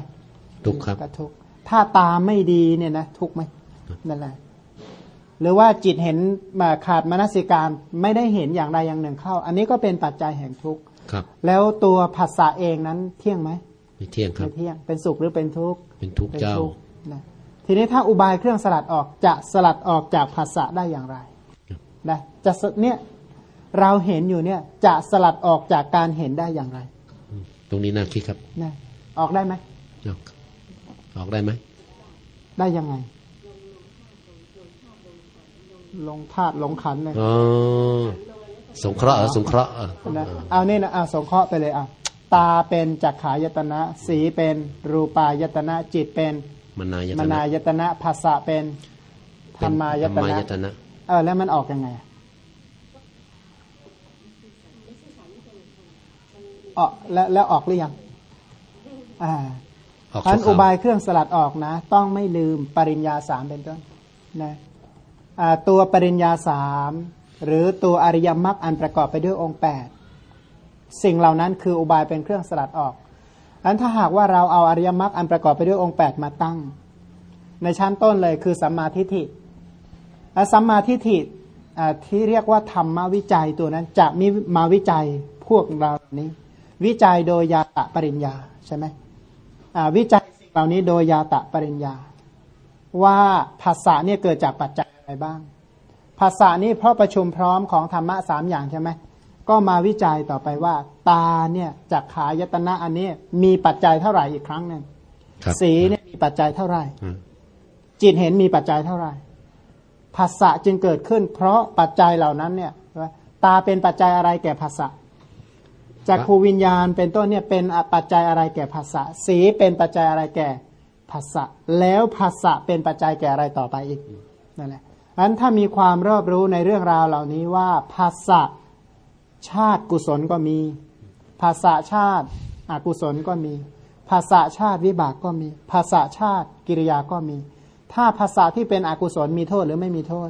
ทุกครับก็ทุกถ้าตาไม่ดีเนี่ยนะทุกไหมนั่นแหละหรือว่าจิตเห็นมาขาดมนสิการไม่ได้เห็นอย่างใดอย่างหนึ่งเข้า อันนี้ก็เป็นปัจจัยแห่งทุกข์แล้วตัวภาษาเองนั้นเที่ยงไหม ไม่เที่ยงครับไม่เที่ยงเป็นสุขหรือเป็นทุกข์เป็นทุกข์เจ้าทีนี้ถ้าอุบายเครื่องสลัดออกจะสลัดออกจากภาษาได้อย่างไรนะจะเนี่ยเราเห็นอยู่เนี่ยจะสลัดออกจากการเห็นได้อย่างไร ตรงนี้น่าคิดครับนะออกได้ไหมออกออกได้ไหมได้ยังไง ลงธาตุลงขันเลยอ๋อสงเคราะห์สงเคราะห์เอาเนี่ยนะเอาสงเคราะห์ไปเลยอะ ตาเป็นจักขายตนะ สีเป็นรูปายตนะ จิตเป็นมนายตนะมนายตนะภาษาเป็นธรรมายตนะเออแล้วมันออกยังไงออกแล้วแล้วออกหรือยังอ่าออกพันชั่วคราวอุบายเครื่องสลัดออกนะ ต้องไม่ลืมปริญญาสามเป็นต้นนะอ่าตัวปริญญาสามหรือตัวอริยมรรคอันประกอบไปด้วยองค์แปด สิ่งเหล่านั้นคืออุบายเป็นเครื่องสลัดออกอันถ้าหากว่าเราเอาอริยมรรคอันประกอบไปด้วยองค์แปดมาตั้ง ในชั้นต้นเลยคือสัมมาทิฏฐิสัมมาทิฏฐิที่เรียกว่าธรรมวิจัยตัวนั้นจะมีมาวิจัยพวกเรานี้ วิจัยโดยยาตะปริญญาใช่ไหมวิจัยสิ่งเหล่านี้โดยยาตะปริญญา ว่าภาษาเนี่ยเกิดจากปัจจัยอะไรบ้างภาษานี้เพราะประชุมพร้อมของธรรมะสามอย่างใช่ไหม ก็มาวิจัยต่อไปว่า ตาเนี่ยจากขายตนะอันนี้มีปัจจัยเท่าไหร่อีกครั้งหนึ่งครับสีเนี่ยมีปัจจัยเท่าไหร่อืมจิตเห็นมีปัจจัยเท่าไหร่ภาษาจึงเกิดขึ้น เพราะปัจจัยเหล่านั้นเนี่ยว่าตาเป็นปัจจัยอะไรแก่ภาษาจากขูวิญญาณเป็นต้นเนี่ยเป็นปัจจัยอะไรแก่ภาษาสีเป็นปัจจัยอะไรแก่ภาษาแล้วภาษาเป็นปัจจัยแก่อะไรต่อไปอีกนั่นแหละอันถ้ามีความรอบรู้ในเรื่องราวเหล่านี้ว่าภาษา ชาติกุศลก็มี ภาษาชาติอกุศลก็มี ภาษาชาติวิบากก็มี ภาษาชาติกิริยาก็มี ถ้าภาษาที่เป็นอกุศลมีโทษหรือไม่มีโทษ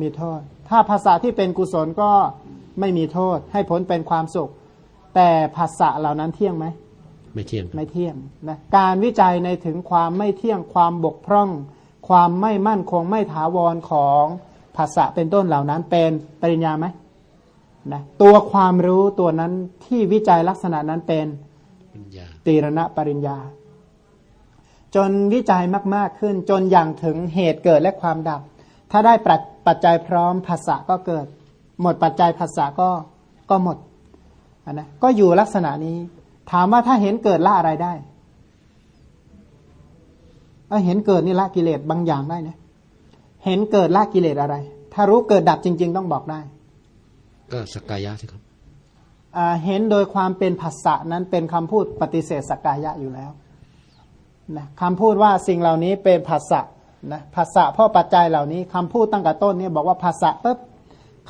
มีโทษ ถ้าภาษาที่เป็นกุศลก็ไม่มีโทษ ให้ผลเป็นความสุข แต่ภาษาเหล่านั้นเที่ยงไหมไม่เที่ยงไม่เที่ยงนะการวิจัยในถึงความไม่เที่ยงความบกพร่อง ความไม่มั่นคงไม่ถาวรของภาษาเป็นต้นเหล่านั้นเป็นปริญญาไหม นะตัวความรู้ตัวนั้นที่วิจัยลักษณะนั้นเป็นปัญญาตีรณปริญญา จนวิจัยมาก ๆขึ้น จนอย่างถึงเหตุเกิดและความดับ ถ้าได้ปัจปัจจัยพร้อมภาษาก็เกิด หมดปัจจัยภาษาก็ก็หมดอันนะก็อยู่ลักษณะนี้ ถามว่าถ้าเห็นเกิดละอะไรได้เอ้ยเห็นเกิดนี่ละกิเลสบางอย่างได้นะเห็นเกิดละกิเลสอะไร ถ้ารู้เกิดดับจริง ๆ ต้องบอกได้ ก็สกายะสิครับเห็นโดยความเป็นภาษานั้นเป็นคำพูดปฏิเสธสกายะอยู่แล้วนะคำพูดว่าสิ่งเหล่านี้เป็นภาษานะภาษาเพราะปัจจัยเหล่านี้คำพูดตั้งแต่ต้นเนี่ยบอกว่าภาษาปุ๊บ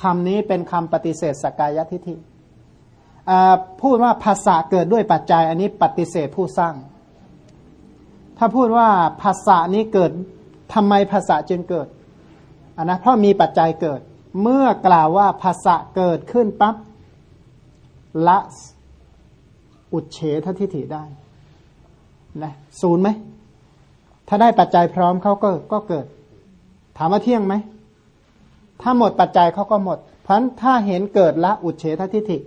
คำนี้เป็นคำปฏิเสธสกายะทิฏฐิพูดว่าภาษาเกิดด้วยปัจจัย อันนี้ปฏิเสธผู้สร้าง ถ้าพูดว่าภาษานี้เกิดทำไมภาษาจึงเกิดอันนะเพราะมีปัจจัยเกิด เมื่อกล่าวว่าภาษาเกิดขึ้นปั๊บละอุดเฉททิฏฐิได้นะศูนย์ไหม ถ้าได้ปัจจัยพร้อมเขาก็ก็เกิด ถามว่าเที่ยงไหม ถ้าหมดปัจจัยเขาก็หมด เพราะนั้นถ้าเห็นเกิดละอุดเฉททิฏฐิ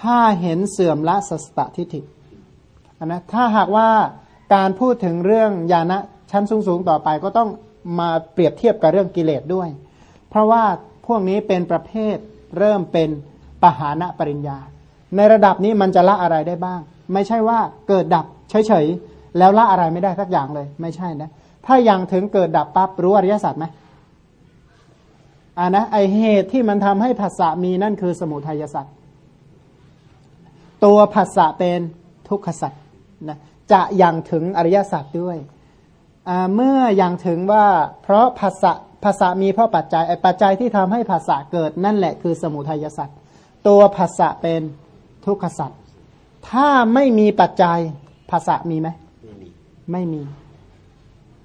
ถ้าเห็นเสื่อมละสัสตทิฏฐิอันนะถ้าหากว่าการพูดถึงเรื่องญาณะชั้นสูงๆต่อไปก็ต้องมาเปรียบเทียบกับเรื่องกิเลสด้วย เพราะว่า พวกนี้เป็นประเภทเริ่มเป็นปหานะปริญญา ในระดับนี้มันจะละอะไรได้บ้าง ไม่ใช่ว่าเกิดดับเฉยๆแล้วละอะไรไม่ได้สักอย่างเลย ไม่ใช่นะถ้ายังถึงเกิดดับปั๊บรู้อริยสัจไหมอ่านะไอเหตุที่มันทำให้ภาษามีนั่นคือสมุทัยสัจตัวภาษาเป็นทุกขสัจนะจะยังถึงอริยสัจด้วย เมื่อยังถึงว่าเพราะภาษา ภาษามีเพราะปัจจัยไอ้ปัจจัยที่ทำให้ภาษาเกิดนั่นแหละคือสมุทัยสัจตัวภาษาเป็นทุกขสัจถ้าไม่มีปัจจัยภาษามีไหมไม่มี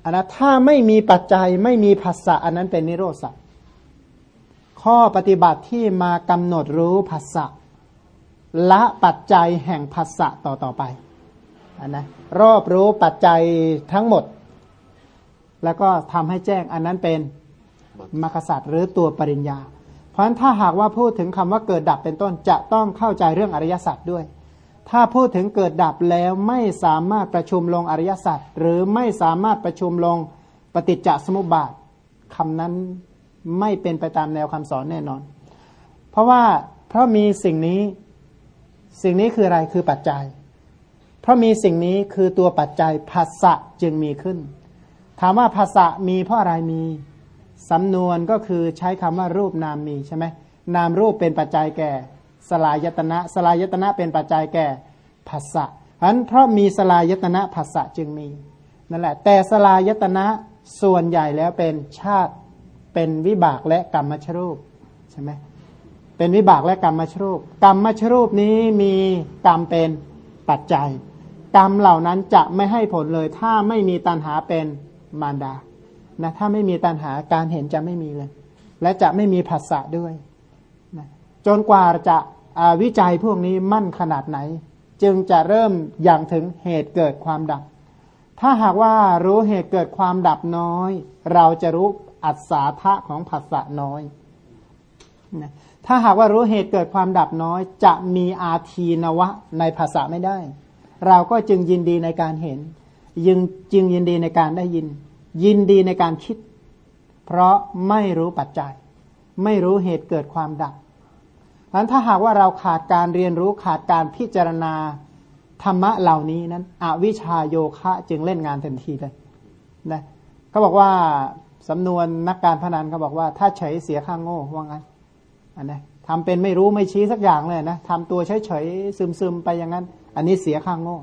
อันนะถ้าไม่มีปัจจัยไม่มีภาษาอันนั้นเป็นนิโรธสัจข้อปฏิบัติที่มากำหนดรู้ภาษาละปัจจัยแห่งภาษาต่อต่อไปอันนะรอบรู้ปัจจัยทั้งหมด แล้วก็ทำให้แจ้งอันนั้นเป็น มรรคสัตว์หรือตัวปริญญา เพราะฉะนั้นถ้าหากว่าพูดถึงคำว่าเกิดดับเป็นต้นจะต้องเข้าใจเรื่องอริยสัจด้วย ถ้าพูดถึงเกิดดับแล้วไม่สามารถประชุมลงอริยสัจหรือไม่สามารถประชุมลงปฏิจจสมุปบาทคำนั้นไม่เป็นไปตามแนวคำสอนแน่นอน เพราะว่าเพราะมีสิ่งนี้สิ่งนี้คืออะไรคือปัจจัย เพราะมีสิ่งนี้คือตัวปัจจัยภาษะจึงมีขึ้น ถามว่าภาษะมีเพราะอะไรมี สำนวนก็คือใช้คำว่ารูปนามมีใช่ไหมนามรูปเป็นปัจจัยแก่ สลายตนะ สลายตนะเป็นปัจจัยแก่ภาษะเพราะนั้นเพราะมีสลายตนะภาษะจึงมีนั่นแหละ แต่สลายตนะส่วนใหญ่แล้วเป็นชาติเป็นวิบากและกรรมชรูปใช่ไหมเป็นวิบากและกรรมชรูป กรรมชรูปนี้มีกรรมเป็นปัจจัย กรรมเหล่านั้นจะไม่ให้ผลเลย ถ้าไม่มีตัณหาเป็นมารดา นะถ้าไม่มีตัณหาการเห็นจะไม่มีเลย และจะไม่มีผัสสะด้วยนะจนกว่าจะวิจัยพวกนี้มั่นขนาดไหน จึงจะเริ่มอย่างถึงเหตุเกิดความดับ ถ้าหากว่ารู้เหตุเกิดความดับน้อย เราจะรู้อัศาธะของผัสสะน้อยนะถ้าหากว่ารู้เหตุเกิดความดับน้อย จะมีอาทีนวะในภาษาไม่ได้ เราก็จึงยินดีในการเห็น ยึงจึงยินดีในการได้ยิน ยินดีในการคิด เพราะไม่รู้ปัจจัย ไม่รู้เหตุเกิดความดับเพราะถ้าหากว่าเราขาดการเรียนรู้ขาดการพิจารณาธรรมะเหล่านี้นั้น อวิชาโยคะจึงเล่นงานเต็มทีเลยนะเขาบอกว่าสำนวนนักการพนันเขาบอกว่า ถ้าเฉยเสียข้างโง่ว่างั้นอันนะทำเป็นไม่รู้ไม่ชี้สักอย่างเลยนะทำตัวเฉยๆซึมๆไปอย่างนั้น อันนี้เสียข้างโง่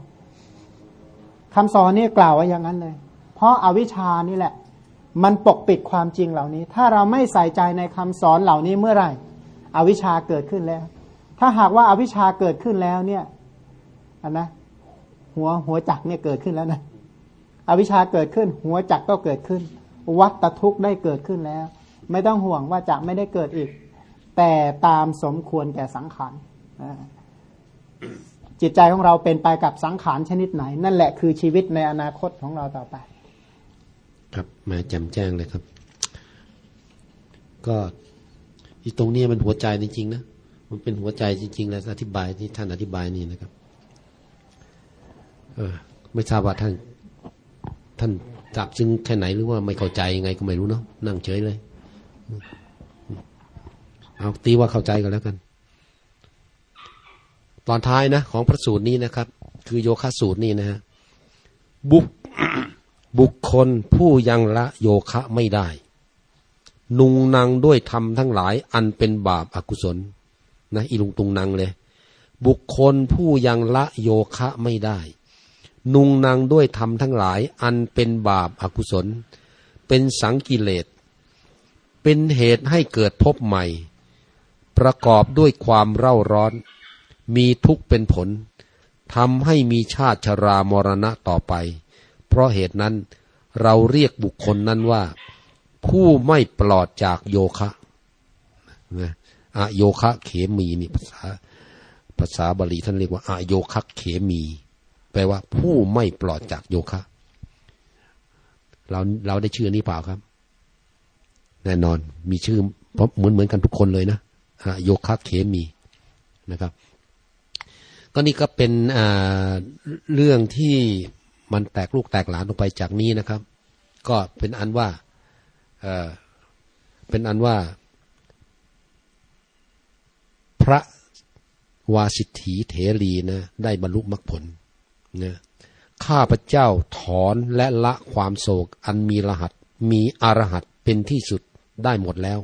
คำสอนนี่กล่าวไว่าอย่างนั้นเลย เพราะอาวิชานี่แหละ มันปกปิดความจริงเหล่านี้ ถ้าเราไม่ใส่ใจในคำสอนเหล่านี้เมื่อไหร่ อวิชาเกิดขึ้นแล้ว ถ้าหากว่าอาวิชาเกิดขึ้นแล้วเนี่ยอันนะหัวหัวจักเนี่ยเกิดขึ้นแล้วนะอวิชาเกิดขึ้น หัวจักก็เกิดขึ้น วัตทุกข์ได้เกิดขึ้นแล้ว ไม่ต้องห่วงว่าจะไม่ได้เกิดอีก แต่ตามสมควรแก่สังขารจิตใจของเราเป็นไปกับสังขารชนิดไหน นั่นแหละคือชีวิตในอนาคตของเราต่อไป ครับมาจำแจ้งเลยครับ ก็ที่ตรงนี้มันหัวใจจริงๆนะมันเป็นหัวใจจริง ๆ แล้วอธิบายที่ท่านอธิบายนี่นะครับ เออ ไม่ทราบว่าท่าน ท่านจับซึ่งแค่ไหนหรือว่าไม่เข้าใจยังไงก็ไม่รู้เนาะนั่งเฉยเลย เอาตีว่าเข้าใจกันแล้วกัน ตอนท้ายนะของพระสูตรนี้นะครับ คือโยคะสูตรนี้นะฮะบุค บุคคลผู้ยังละโยคะไม่ได้ นุงนางด้วยธรรมทั้งหลายอันเป็นบาปอากุศลนะอีลุงตุงนางเลย บุคคลผู้ยังละโยคะไม่ได้ นุงนางด้วยธรรมทั้งหลายอันเป็นบาปอากุศล เป็นสังกิเลสเป็นเหตุให้เกิดพบใหม่ ประกอบด้วยความเร่าร้อน มีทุกข์เป็นผลทำให้มีชาติชรามรณะต่อไป เพราะเหตุนั้นเราเรียกบุคคลนั้นว่า ผู้ไม่ปลอดจากโยคะนะอโยคะเขมีนี่ภาษาภาษาบาลีท่านเรียกว่าอโยคะเขมี แปลว่า ผู้ไม่ปลอดจากโยคะ เราเราได้ชื่อนี้เปล่าครับ แน่นอนมีชื่อเพราะเหมือนเหมือนกันทุกคนเลยนะอโยคะเคมีนะครับก็นี่ก็เป็นเรื่องที่ มันแตกลูกแตกหลานออกไปจากนี้นะครับ ก็เป็นอันว่าเเป็นอันว่า พระวาสิทธีเถรีนะได้บรรลุมรรคผลนะข้าพเจ้าถอนและละความโศก อันมีรหัส มีอรหัสเป็นที่สุดได้หมดแล้ว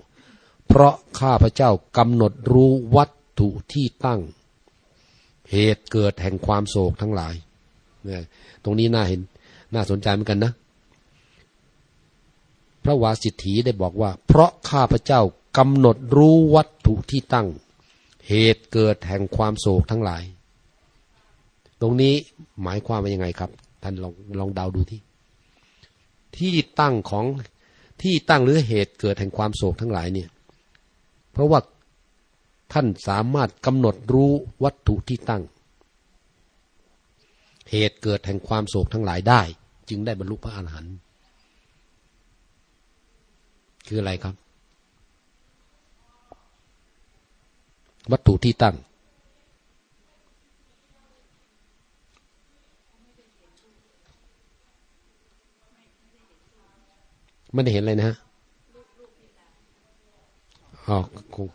เพราะข้าพเจ้ากำหนดรู้วัตถุที่ตั้ง เหตุเกิดแห่งความโศกทั้งหลายเนี่ย ตรงนี้น่าเห็น น่าสนใจเหมือนกันนะ พระวาสิทธีได้บอกว่า เพราะข้าพเจ้ากำหนดรู้วัตถุที่ตั้ง เหตุเกิดแห่งความโศกทั้งหลาย ตรงนี้หมายความว่ายังไงครับ ท่านลองลองเดาดูที่ ที่ตั้งของที่ตั้งหรือเหตุเกิดแห่งความโศกทั้งหลายเนี่ย เพราะว่าท่านสามารถกำหนดรู้วัตถุที่ตั้ง เหตุเกิดแห่งความโศกทั้งหลายได้ จึงได้บรรลุพระอรหันต์คืออะไรครับ วัตถุที่ตั้ง ไม่ได้เห็นอะไรนะฮะอ๋อคง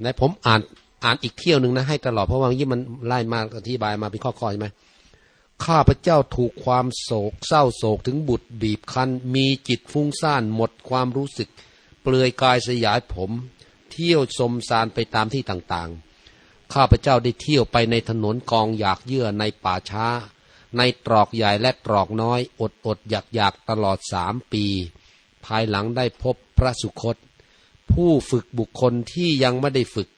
ไหนผมอ่าน อ่านอีกเที่ยวหนึ่งนะให้ตลอดเพราะว่าเมื่อกี้มันไล่มาอธิบายมาเป็นข้อๆใช่ไหมข้าพเจ้าถูกความโศก เศร้าโศกถึงบุตรบีบคั้น มีจิตฟุ้งซ่านหมดความรู้สึก เปลือยกายสยายผม เที่ยวสมสารไปตามที่ต่างๆ ข้าพเจ้าได้เที่ยวไปในถนนกองอยากเยื่อในป่าช้า ในตรอกใหญ่และตรอกน้อย อดอดอยากอยากตลอดสามปี ภายหลังได้พบพระสุคต ผู้ฝึกบุคคลที่ยังไม่ได้ฝึก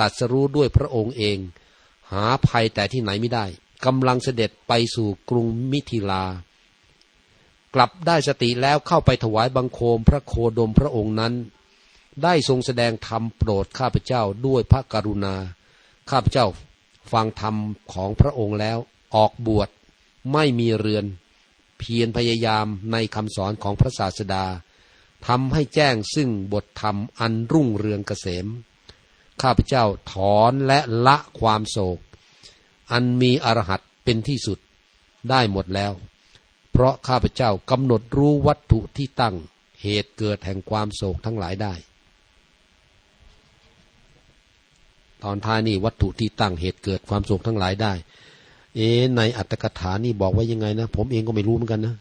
ตัดสรู้ด้วยพระองค์เอง หาภัยแต่ที่ไหนไม่ได้กำลังเสด็จไปสู่กรุงมิถิลา กลับได้สติแล้วเข้าไปถวายบังคมพระโคดมพระองค์นั้น ได้ทรงแสดงธรรมโปรดข้าพเจ้าด้วยพระกรุณา ข้าพเจ้าฟังธรรมของพระองค์แล้วออกบวชไม่มีเรือน เพียรพยายามในคำสอนของพระศาสดาทำให้แจ้งซึ่งบทธรรมอันรุ่งเรืองเกษม ข้าพเจ้าถอนและละความโศก อันมีอรหัตเป็นที่สุดได้หมดแล้ว เพราะข้าพเจ้ากำหนดรู้วัตถุที่ตั้งเหตุเกิดแห่งความโศกทั้งหลายได้ ตอนท้ายนี่วัตถุที่ตั้งเหตุเกิดความโศกทั้งหลายได้ เอ๊ในอัตถกถานี่บอกไว้ยังไงนะ ผมเองก็ไม่รู้เหมือนกันนะ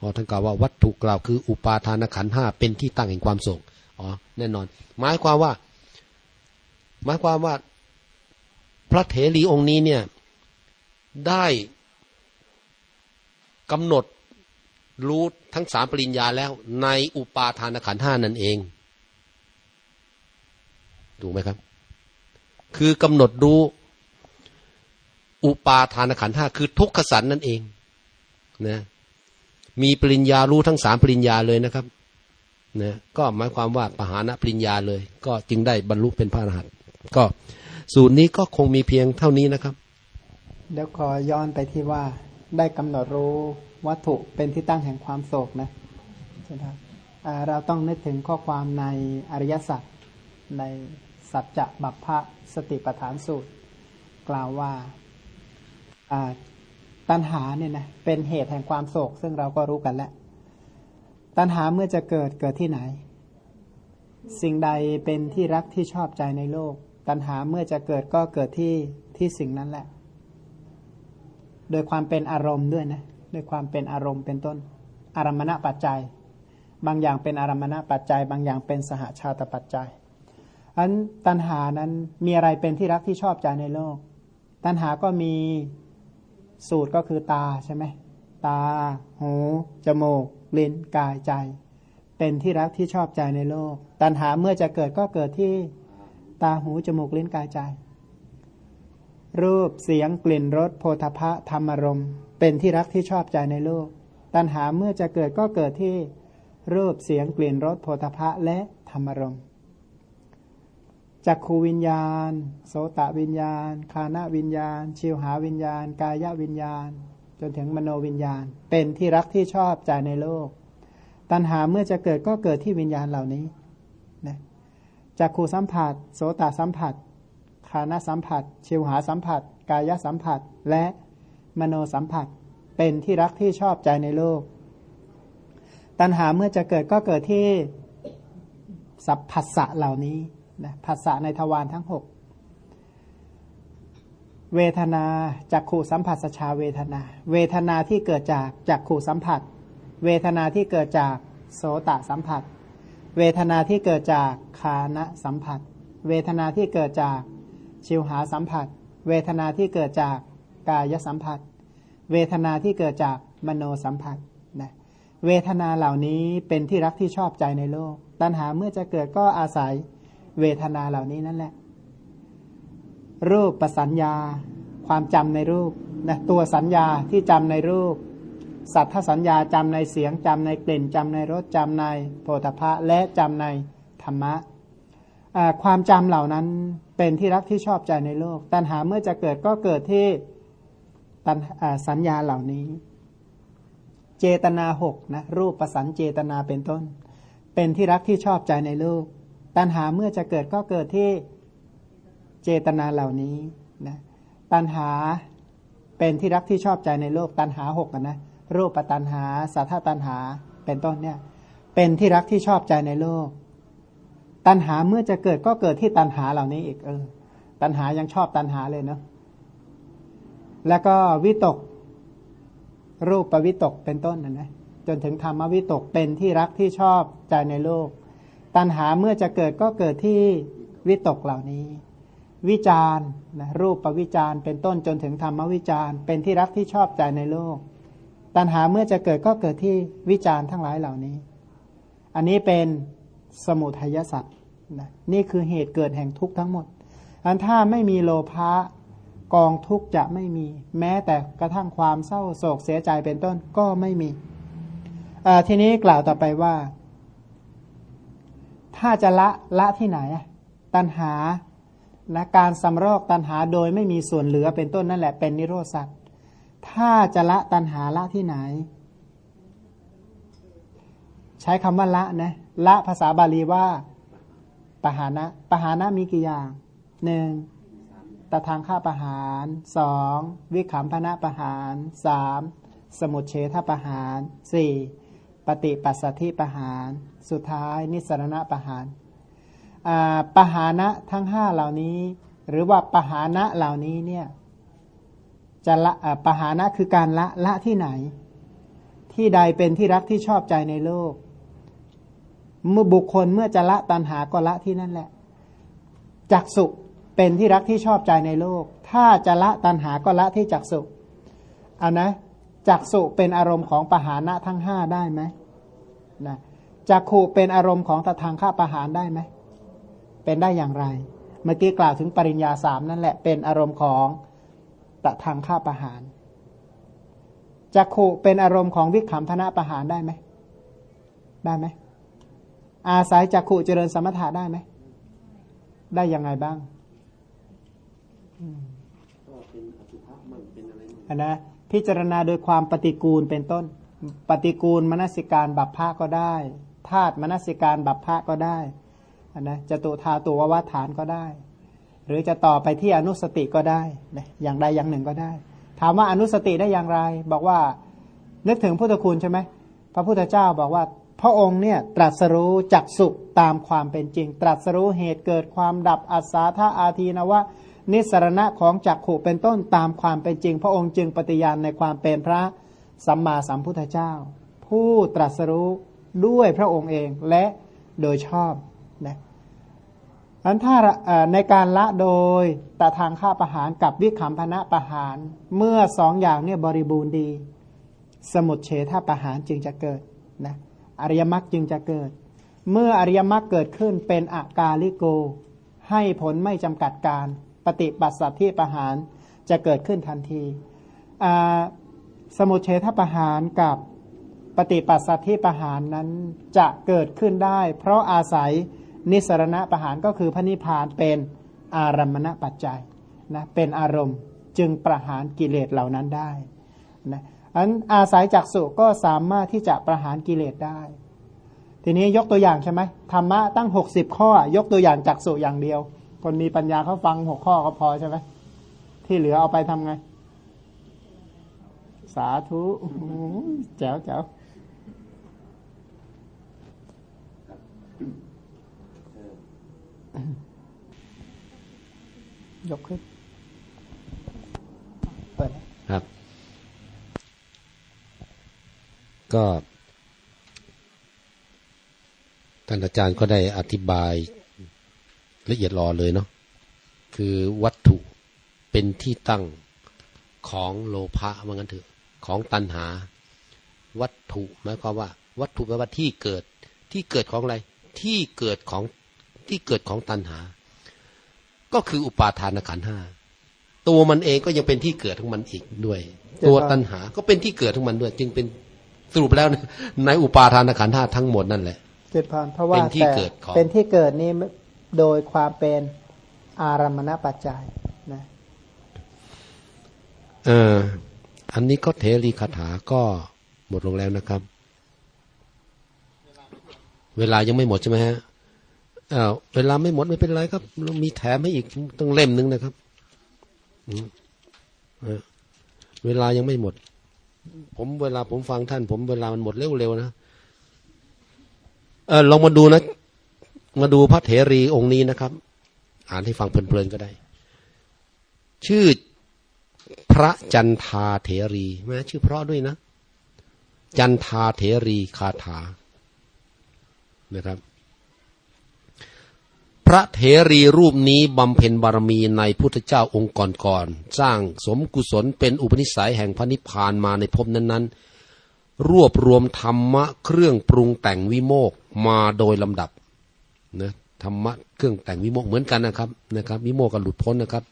อ๋อท่านกล่าวว่าวัตถุกล่าวคืออุปาทานขันห้าเป็นที่ตั้งแห่งความโศกอ๋อแน่นอน หมายความว่า หมายความว่า พระเถรีองค์นี้เนี่ย ได้กำหนดรู้ทั้งสามปริญญาแล้ว ในอุปาทานขันห้านั่นเองถูกไหมครับ คือกำหนดรู้อุปาทานขันห้าคือทุกขสันนั่นเองนะ มีปริญญารู้ทั้งสามปริญญาเลยนะครับนะก็หมายความว่าปหานะปริญญาเลย ก็จึงได้บรรลุเป็นพระอรหันต์ก็สูตรนี้ก็คงมีเพียงเท่านี้นะครับ เดี๋ยวขอย้อนไปที่ว่าได้กำหนดรู้วัตถุเป็นที่ตั้งแห่งความโศกนะใช่ไหมเราต้องนึกถึงข้อความในอริยสัจในสัจจะบัพพะสติปัฏฐานสูตร กล่าวว่า ตัณหาเนี่ยนะเป็นเหตุแห่งความโศก ซึ่งเราก็รู้กันแล้ว ตัณหาเมื่อจะเกิดเกิดที่ไหน สิ่งใดเป็นที่รักที่ชอบใจในโลก ตัณหาเมื่อจะเกิดก็เกิดที่ที่สิ่งนั้นแหละ โดยความเป็นอารมณ์ด้วยนะโดยความเป็นอารมณ์เป็นต้น อารมณปัจจัย บางอย่างเป็นอารมณปัจจัย บางอย่างเป็นสหชาตปัจจัยอันตัณหานั้นมีอะไรเป็นที่รักที่ชอบใจในโลก ตัณหาก็มี สูตรก็คือตาใช่ไหมตา หู จมูกลิ้นกายใจ เป็นที่รักที่ชอบใจในโลก ตัณหาเมื่อจะเกิดก็เกิดที่ตาหูจมูกลิ้นกายใจ รูปเสียงกลิ่นรสโพธพะธรรมรมเป็นที่รักที่ชอบใจในโลก ตัณหาเมื่อจะเกิดก็เกิดที่รูปเสียงกลิ่นรสโพธพะและธรรมรม จักขูวิญญาณ โสตวิญญาณ คานาวิญญาณ ชิวหาวิญญาณ กายวิญญาณ จนถึงมโนวิญญาณ เป็นที่รักที่ชอบใจในโลก ตัณหาเมื่อจะเกิดก็เกิดที่วิญญาณเหล่านี้นะจักขูสัมผัส โสตสัมผัส คานาสัมผัส ชิวหาสัมผัส กายสัมผัส และมโนสัมผัส เป็นที่รักที่ชอบใจในโลก ตัณหาเมื่อจะเกิดก็เกิดที่สัพพัสสะเหล่านี้ นะภาษาในทวารทั้งหกเวทนาจากขู่สัมผัสชาเวทนา เวทนาที่เกิดจากจากขู่สัมผัส เวทนาที่เกิดจากโสตสัมผัส เวทนาที่เกิดจากคานะสัมผัส เวทนาที่เกิดจากชิวหาสัมผัส เวทนาที่เกิดจากกายสัมผัส เวทนาที่เกิดจากมโนสัมผัสนะเวทนาเหล่านี้เป็นที่รักที่ชอบใจในโลก ตัณหาเมื่อจะเกิดก็อาศัย เวทนาเหล่านี้นั่นแหละ รูปประสัญญา ความจำในรูปนะตัวสัญญาที่จำในรูป สัทธสัญญาจำในเสียงจำในกลิ่นจำในรสจำในโพธพะและจำในธรรมะความจำเหล่านั้นเป็นที่รักที่ชอบใจในโลก ตัณหาเมื่อจะเกิดก็เกิดที่ตันสัญญาเหล่านี้ เจตนาหกนะรูปประสันเจตนาเป็นต้น เป็นที่รักที่ชอบใจในโลก ตัณหาเมื่อจะเกิดก็เกิดที่เจตนาเหล่านี้นะตัณหาเป็นที่รักที่ชอบใจในโลกตัณหาหกนะรูปตัณหาสัทธตัณหาเป็นต้นเนี่ยเป็นที่รักที่ชอบใจในโลก ตัณหาเมื่อจะเกิดก็เกิดที่ตัณหาเหล่านี้อีกเออตัณหายังชอบตัณหาเลยเนาะแล้วก็วิตก รูปปวิตกเป็นต้นนะนะจนถึงธรรมวิตกเป็นที่รักที่ชอบใจในโลก ตัณหาเมื่อจะเกิดก็เกิดที่วิตกเหล่านี้ วิจารนะรูปประวิจารเป็นต้นจนถึงธรรมวิจารเป็นที่รักที่ชอบใจในโลก ตัณหาเมื่อจะเกิดก็เกิดที่วิจารทั้งหลายเหล่านี้ อันนี้เป็นสมุทัยสัตว์นะนี่คือเหตุเกิดแห่งทุกข์ทั้งหมดอันถ้าไม่มีโลภะกองทุกข์จะไม่มี แม้แต่กระทั่งความเศร้าโศกเสียใจเป็นต้นก็ไม่มีทีนี้กล่าวต่อไปว่า ถ้าจะละละที่ไหน ตัณหานะการสำรอกตัณหาโดยไม่มีส่วนเหลือเป็นต้นนั่นแหละเป็นนิโรธสัตว์ถ้าจะละตัณหาละที่ไหน ใช้คำว่าละนะละภาษาบาลีว่าปหานะปหานะมีกี่อย่างหนึ่งตะทางฆ่าประหารสองวิขำพนะประหารสามสมุเฉทประหารสี่ปฏิปัสสธิประหาร สุดท้ายนิสรณะประหารปหานะทั้งห้าเหล่านี้ หรือว่าปหานะเหล่านี้เนี่ยจะละปหานะคือการละละที่ไหน ที่ใดเป็นที่รักที่ชอบใจในโลก เมื่อบุคคลเมื่อจะละตันหาก็ละที่นั่นแหละจักสุเป็นที่รักที่ชอบใจในโลก ถ้าจะละตันหาก็ละที่จักสุเอานะจักสุเป็นอารมณ์ของปหานะทั้งห้าได้ไหมนะ จักขู่เป็นอารมณ์ของตะทางข้าประหารได้ไหม เป็นได้อย่างไร เมื่อกี้กล่าวถึงปริญญาสามนั่นแหละเป็นอารมณ์ของตะทางข้าประหารจักขุเป็นอารมณ์ของวิขำพนะประหารได้ไหม ได้ไหม อาศัยจักขุเจริญสมถะได้ไหม ได้ยังไงบ้างอันนะพิจารณาโดยความปฏิกูลเป็นต้น ปฏิกูลมนสิการบัพพะก็ได้ ธาตุมนสิการบัพพะก็ได้นนะจะตุธาตัววัฏฐานก็ได้ หรือจะต่อไปที่อนุสติก็ได้นะอย่างใดอย่างหนึ่งก็ได้ ถามว่าอนุสติได้อย่างไร บอกว่านึกถึงพุทธคุณใช่ไหมพระพุทธเจ้าบอกว่าพระองค์เนี่ยตรัสรู้จักสุตามความเป็นจริง ตรัสรู้เหตุเกิดความดับอัศาธาอาทีนวะนิสรณะของจักขู่เป็นต้นตามความเป็นจริง พระองค์จึงปฏิญาณในความเป็นพระสัมมาสัมพุทธเจ้า ผู้ตรัสรู้ ด้วยพระองค์เองและโดยชอบนะอันถ้าในการละโดยแต่ทางฆ่าประหารกับวิขำพนะประหาร เมื่อสองอย่างเนี่ยบริบูรณ์ดี สมุดเฉทประหารจึงจะเกิดนะอริยมรรคจึงจะเกิด เมื่ออริยมรรคเกิดขึ้นเป็นอากาลิโก ให้ผลไม่จำกัดการปฏิบัติสัตที่ประหารจะเกิดขึ้นทันที สมุดเฉทประหารกับ ปฏิปัสสัตที่ประหารนั้นจะเกิดขึ้นได้ เพราะอาศัยนิสรณะประหารก็คือพระนิพพานเป็นอารมณปัจจัยนะเป็นอารมณ์จึงประหารกิเลสเหล่านั้นได้นะอันอาศัยจักสุก็สามารถที่จะประหารกิเลสได้ ทีนี้ยกตัวอย่างใช่ไหมธรรมะตั้งหกสิบข้อ ยกตัวอย่างจักสุอย่างเดียว คนมีปัญญาเขาฟังหกข้อก็พอใช่ไหมที่เหลือเอาไปทำไง สาธุแจ๋วแจ๋ว ยกขึ้น เปิดครับ ก็ ท่านอาจารย์ก็ได้อธิบายละเอียดรอเลยเนาะคือวัตถุเป็นที่ตั้งของโลภะว่างั้นเถอะ ของตัณหา วัตถุหมายความว่า วัตถุแปลว่าที่เกิด ที่เกิดของอะไร ที่เกิดของ ที่เกิดของตัณหา ก็คืออุปาทานขันห้าตัวมันเองก็ยังเป็นที่เกิดของมันอีกด้วย ตัวตัณหาก็เป็นที่เกิดของมันด้วย จึงเป็นสรุปแล้วในอุปาทานขันห้าทั้งหมดนั่นแหละเกิดพานเพราะว่าเป็นที่เกิดของเป็นที่เกิดนี้โดยความเป็นอารมณปัจจัยนะเอออันนี้ก็เทรีคาถาก็หมดลงแล้วนะครับ เวลายังไม่หมดใช่ไหมฮะ อ้าวเวลาไม่หมดไม่เป็นไรครับเรามีแถมให้อีกต้องเล่มหนึ่งนะครับเวลายังไม่หมด ผมเวลาผมฟังท่าน ผมเวลามันหมดเร็วๆนะเออลองมาดูนะ มาดูพระเถรีองค์นี้นะครับ อ่านให้ฟังเพลินๆก็ได้ ชื่อพระจันทาเถรีแม้ชื่อเพราะด้วยนะ จันทาเถรีคาถานะครับ พระเถรีรูปนี้บำเพ็ญบารมีในพุทธเจ้าองค์ก่อนๆสร้างสมกุศลเป็นอุปนิสัยแห่งพระนิพพานมาในภพนั้นรวบรวมธรรมะเครื่องปรุงแต่งวิโมกมาโดยลำดับนะธรรมะเครื่องแต่งวิโมกเหมือนกันนะครับนะครับ วิโมกกับหลุดพ้นนะครับ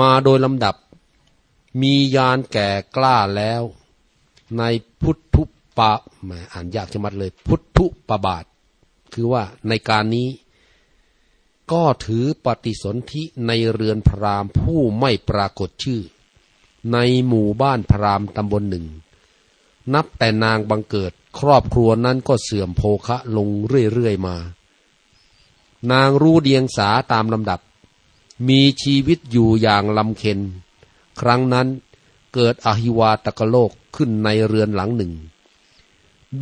มาโดยลำดับมียานแก่กล้าแล้ว ในพุทธุปะอ่านยากจะมัดเลย พุทธุปบาท คือว่าในการนี้ ก็ถือปฏิสนธิในเรือนพราหมณ์ผู้ไม่ปรากฏชื่อ ในหมู่บ้านพราหมณ์ตำบลหนึ่ง นับแต่นางบังเกิดครอบครัวนั้นก็เสื่อมโภคะลงเรื่อยๆมา นางรู้เดียงสาตามลำดับ มีชีวิตอยู่อย่างลำเค็น ครั้งนั้นเกิดอหิวาตกโลกขึ้นในเรือนหลังหนึ่ง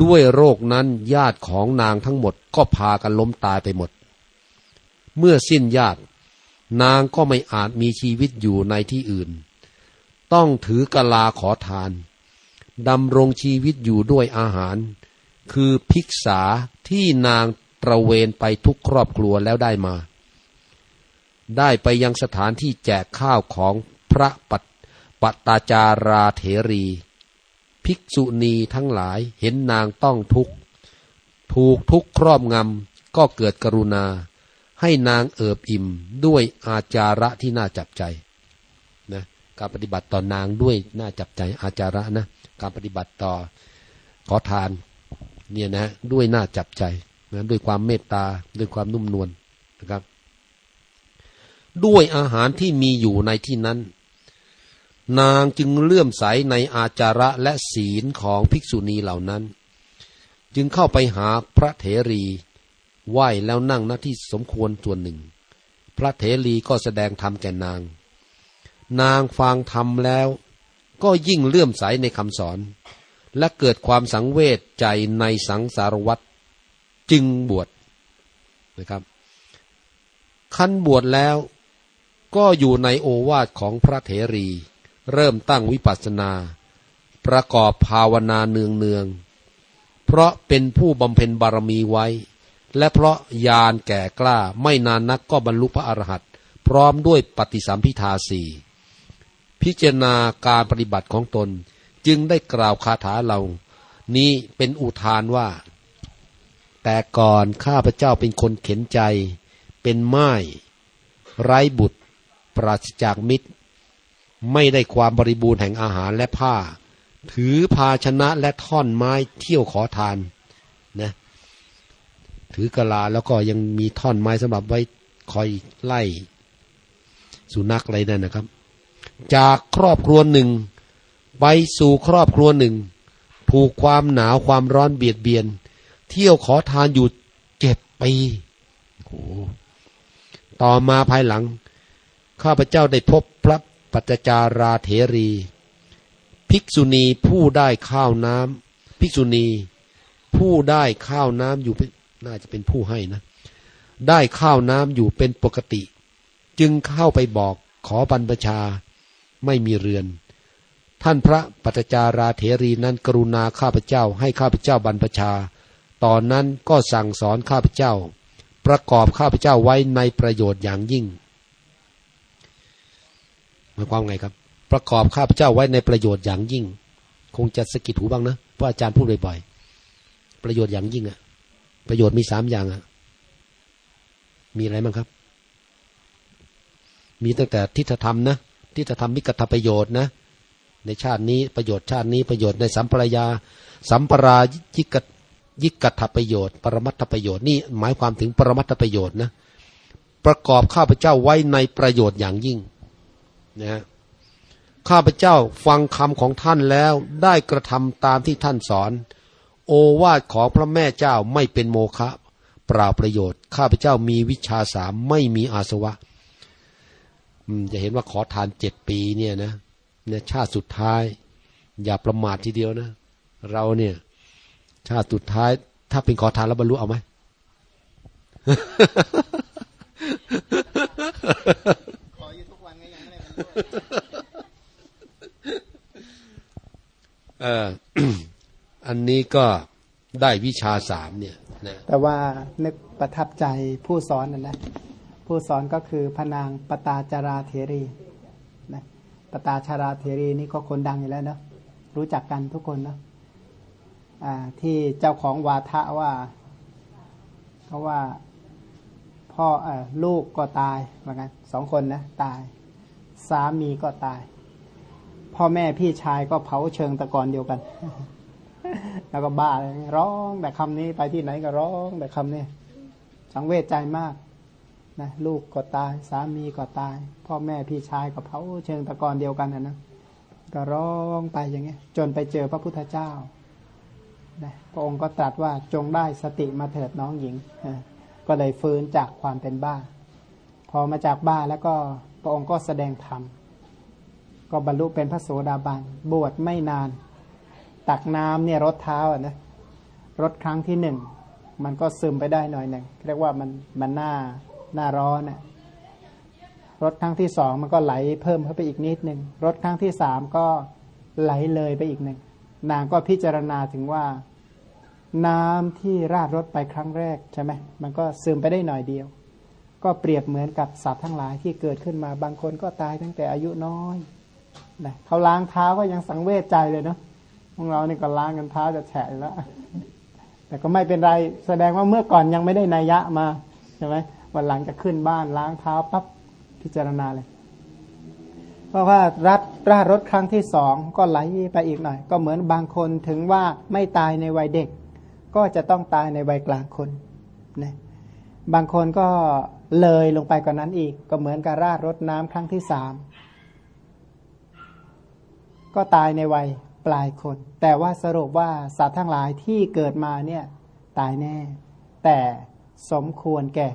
ด้วยโรคนั้นญาติของนางทั้งหมดก็พากันล้มตายไปหมด เมื่อสิ้นญาติ นางก็ไม่อาจมีชีวิตอยู่ในที่อื่น ต้องถือกะลาขอทานดำรงชีวิตอยู่ด้วยอาหาร คือภิกษาที่นางตระเวนไปทุกครอบครัวแล้วได้มา ได้ไปยังสถานที่แจกข้าวของพระปัตปตาจาราเถรี ภิกษุณีทั้งหลายเห็นนางต้องทุกข์ ถูกทุกข์ครอบงำก็เกิดกรุณา ให้นางเอิบอิ่มด้วยอาจาระที่น่าจับใจนะการปฏิบัติต่อนางด้วยน่าจับใจอาจาระนะการปฏิบัติต่อขอทานเนี่ยนะด้วยน่าจับใจนะด้วยความเมตตาด้วยความนุ่มนวลนะครับ ด้วยอาหารที่มีอยู่ในที่นั้น นางจึงเลื่อมใสในอาจาระและศีลของภิกษุณีเหล่านั้น จึงเข้าไปหาพระเถรี ไหว้แล้วนั่งหน้าที่สมควรส่วนหนึ่ง พระเถรีก็แสดงธรรมแก่นาง นางฟังธรรมแล้วก็ยิ่งเลื่อมใสในคำสอน และเกิดความสังเวชใจในสังสารวัตรจึงบวชนะครับขั้นบวชแล้วก็อยู่ในโอวาทของพระเถรี เริ่มตั้งวิปัสสนา ประกอบภาวนาเนืองเนือง เพราะเป็นผู้บำเพ็ญบารมีไว้ และเพราะยานแก่กล้าไม่นานนักก็บรรลุพระอรหันต์พร้อมด้วยปฏิสัมพิทาสี่พิจารณาการปฏิบัติของตนจึงได้กล่าวคาถาเรา นี้เป็นอุทานว่า แต่ก่อนข้าพเจ้าเป็นคนเข็นใจ เป็นไม้ไร้บุตร ปราศจากมิตร ไม่ได้ความบริบูรณ์แห่งอาหารและผ้า ถือภาชนะและท่อนไม้เที่ยวขอทานนะ ถือกะลาแล้วก็ยังมีท่อนไม้สำหรับไว้คอยไล่ สุนัขอะไรนั่นนะครับ จากครอบครัวหนึ่ง ไปสู่ครอบครัวหนึ่ง ถูกความหนาวความร้อนเบียดเบียน เที่ยวขอทานอยู่เจ็ดปีโอ้ต่อมาภายหลัง ข้าพเจ้าได้พบพระปัจจาราเถรี ภิกษุณีผู้ได้ข้าวน้ำภิกษุณีผู้ได้ข้าวน้ำอยู่ น่าจะเป็นผู้ให้นะ ได้ข้าวน้ำอยู่เป็นปกติ จึงเข้าไปบอกขอบรรพชาไม่มีเรือน ท่านพระปัจจาราเถรีนั้นกรุณาข้าพเจ้าให้ข้าพเจ้าบรรพชา ตอนนั้นก็สั่งสอนข้าพเจ้า ประกอบข้าพเจ้าไว้ในประโยชน์อย่างยิ่งหมายความไงครับ ประกอบข้าพเจ้าไว้ในประโยชน์อย่างยิ่ง คงจะสกิดหูบ้างนะเพราะอาจารย์พูดบ่อยๆประโยชน์อย่างยิ่งอะ ประโยชน์มีสามอย่างอะมีอะไรบ้างครับ มีตั้งแต่ทิฏฐธรรมนะทิฏฐธรรมมิกตประโยชน์นะ ในชาตินี้ประโยชน์ชาตินี้ประโยชน์ในสัมปรายา สัมปรายิกยิกตประโยชน์ ปรมัตถประโยชน์นี่หมายความถึงปรมัตถประโยชน์นะประกอบข้าพเจ้าไว้ในประโยชน์อย่างยิ่งนะข้าพเจ้าฟังคำของท่านแล้วได้กระทำตามที่ท่านสอน โอวาทของพระแม่เจ้าไม่เป็นโมฆะเปล่าประโยชน์ ข้าพเจ้ามีวิชาสามไม่มีอาสวะจะเห็นว่าขอทานเจ็ดปีเนี่ยนะเนี่ยชาติสุดท้าย อย่าประมาททีเดียวนะ เราเนี่ย ชาติสุดท้าย ถ้าเป็นขอทานแล้วบรรลุเอาไหมเออ อันนี้ก็ได้วิชาสามเนี่ยนะแต่ว่านึกประทับใจผู้สอนนะนะผู้สอนก็คือพนางปตาจาราเทรีนะปตาชาราเทรีนี่ก็คนดังอยู่แล้วเนาะรู้จักกันทุกคนเนาะที่เจ้าของวาทะว่าเขาว่าพ่ออลูกก็ตายเหมือนกันสองคนนะตาย สามีก็ตาย พ่อแม่พี่ชายก็เผาเชิงตะกอนเดียวกัน แล้วก็บ้าเลยร้องแต่คำนี้ไปที่ไหนก็ร้องแต่คำนี้สังเวชใจมากนะลูกก็ตายสามีก็ตาย พ่อแม่พี่ชายก็เผาเชิงตะกอนเดียวกันนะนะก็ร้องไปอย่างเงี้ย จนไปเจอพระพุทธเจ้านะพระองค์ก็ตรัสว่าจงได้สติมาเถิดน้องหญิง ก็เลยฟื้นจากความเป็นบ้า พอมาจากบ้าแล้วก็พระองค์ก็แสดงธรรมก็บรรลุเป็นพระโสดาบันบวชไม่นาน ตักน้ำเนี่ยรถเท้าอะนะรถครั้งที่หนึ่งมันก็ซึมไปได้หน่อยหนึ่งเรียกว่ามันมันหน้าหน้าร้อนน่ะรถครั้งที่สองมันก็ไหลเพิ่มเข้าไปอีกนิดหนึ่งรถครั้งที่สามก็ไหลเลยไปอีกหนึ่งนางก็พิจารณาถึงว่า น้ำที่ราดรถไปครั้งแรกใช่ไหมมันก็ซึมไปได้หน่อยเดียว ก็เปรียบเหมือนกับสัตว์ทั้งหลายที่เกิดขึ้นมาบางคนก็ตายตั้งแต่อายุน้อยนะเขาล้างเท้าก็ยังสังเวชใจเลยเนาะ พวกเรานี่ก็ล้างกันเท้าจะแฉะแล้ว แต่ก็ไม่เป็นไร แสดงว่าเมื่อก่อนยังไม่ได้นัยยะมาใช่ไหมวันหลังจะขึ้นบ้านล้างเท้าปั๊บพิจารณาเลย เพราะว่ารัดราดรถครั้งที่สองก็ไหลไปอีกหน่อย ก็เหมือนบางคนถึงว่าไม่ตายในวัยเด็ก ก็จะต้องตายในวัยกลางคนนะบางคนก็เลยลงไปกว่านนั้นอีก ก็เหมือนกับราดรถน้ำครั้งที่สามก็ตายในวัย ปลายคน แต่ว่าสรุปว่าสัตว์ทั้งหลายที่เกิดมาเนี่ยตายแน่ แต่สมควรแก่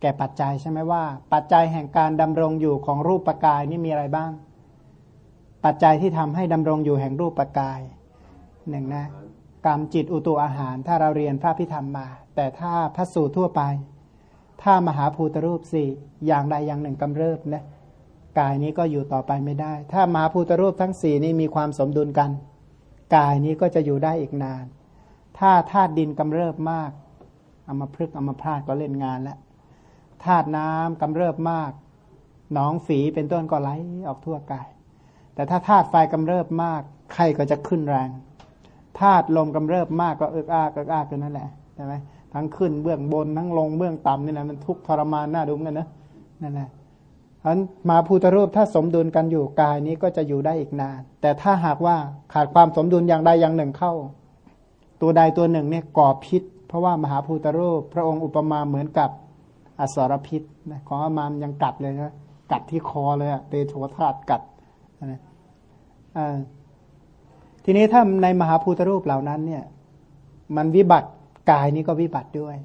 แก่ปัจจัยใช่ไหมว่า ปัจจัยแห่งการดำรงอยู่ของรูปปกายนี่มีอะไรบ้าง ปัจจัยที่ทำให้ดำรงอยู่แห่งรูปปกายหนึ่งนะกรรมจิตอุตุอาหาร ถ้าเราเรียนพระพิธรรมมา แต่ถ้าพระสูตรทั่วไป ถ้ามหาภูตรูปสี่อย่างใดอย่างหนึ่งกำเริบนะ กายนี้ก็อยู่ต่อไปไม่ได้ ถ้ามหาภูตรูปทั้งสี่นี้มีความสมดุลกัน กายนี้ก็จะอยู่ได้อีกนาน ถ้าธาตุดินกำเริบมากเอามาพลึกเอามาพลาดก็เล่นงานแล้วธาตุน้ำกำเริบมาก หนองฝีเป็นต้นก็ไหลออกทั่วกาย แต่ถ้าธาตุไฟกำเริบมาก ไข้ก็จะขึ้นแรง ธาตุลมกำเริบมากก็เอิกอากเอิกอากกันนั่นแหละ ใช่ไหมทั้งขึ้นเบื้องบนทั้งลงเบื้องต่ำนี่นะมันทุกทรมานน่าดูกันนะ นั่นแหละ เพราะมาภูตรูปถ้าสมดุลกันอยู่กายนี้ก็จะอยู่ได้อีกนาน แต่ถ้าหากว่าขาดความสมดุลอย่างใดอย่างหนึ่งเข้า ตัวใดตัวหนึ่งเนี่ยก่อพิษ เพราะว่ามหาภูตรูป พระองค์อุปมาเหมือนกับอสรพิษนะของอามามยังกัดเลยนะกัดที่คอเลยอะเตโชธาตกัดนะทีนี้ถ้าในมหาภูตรูปเหล่านั้นเนี่ย มันวิบัติกายนี้ก็วิบัติด้วย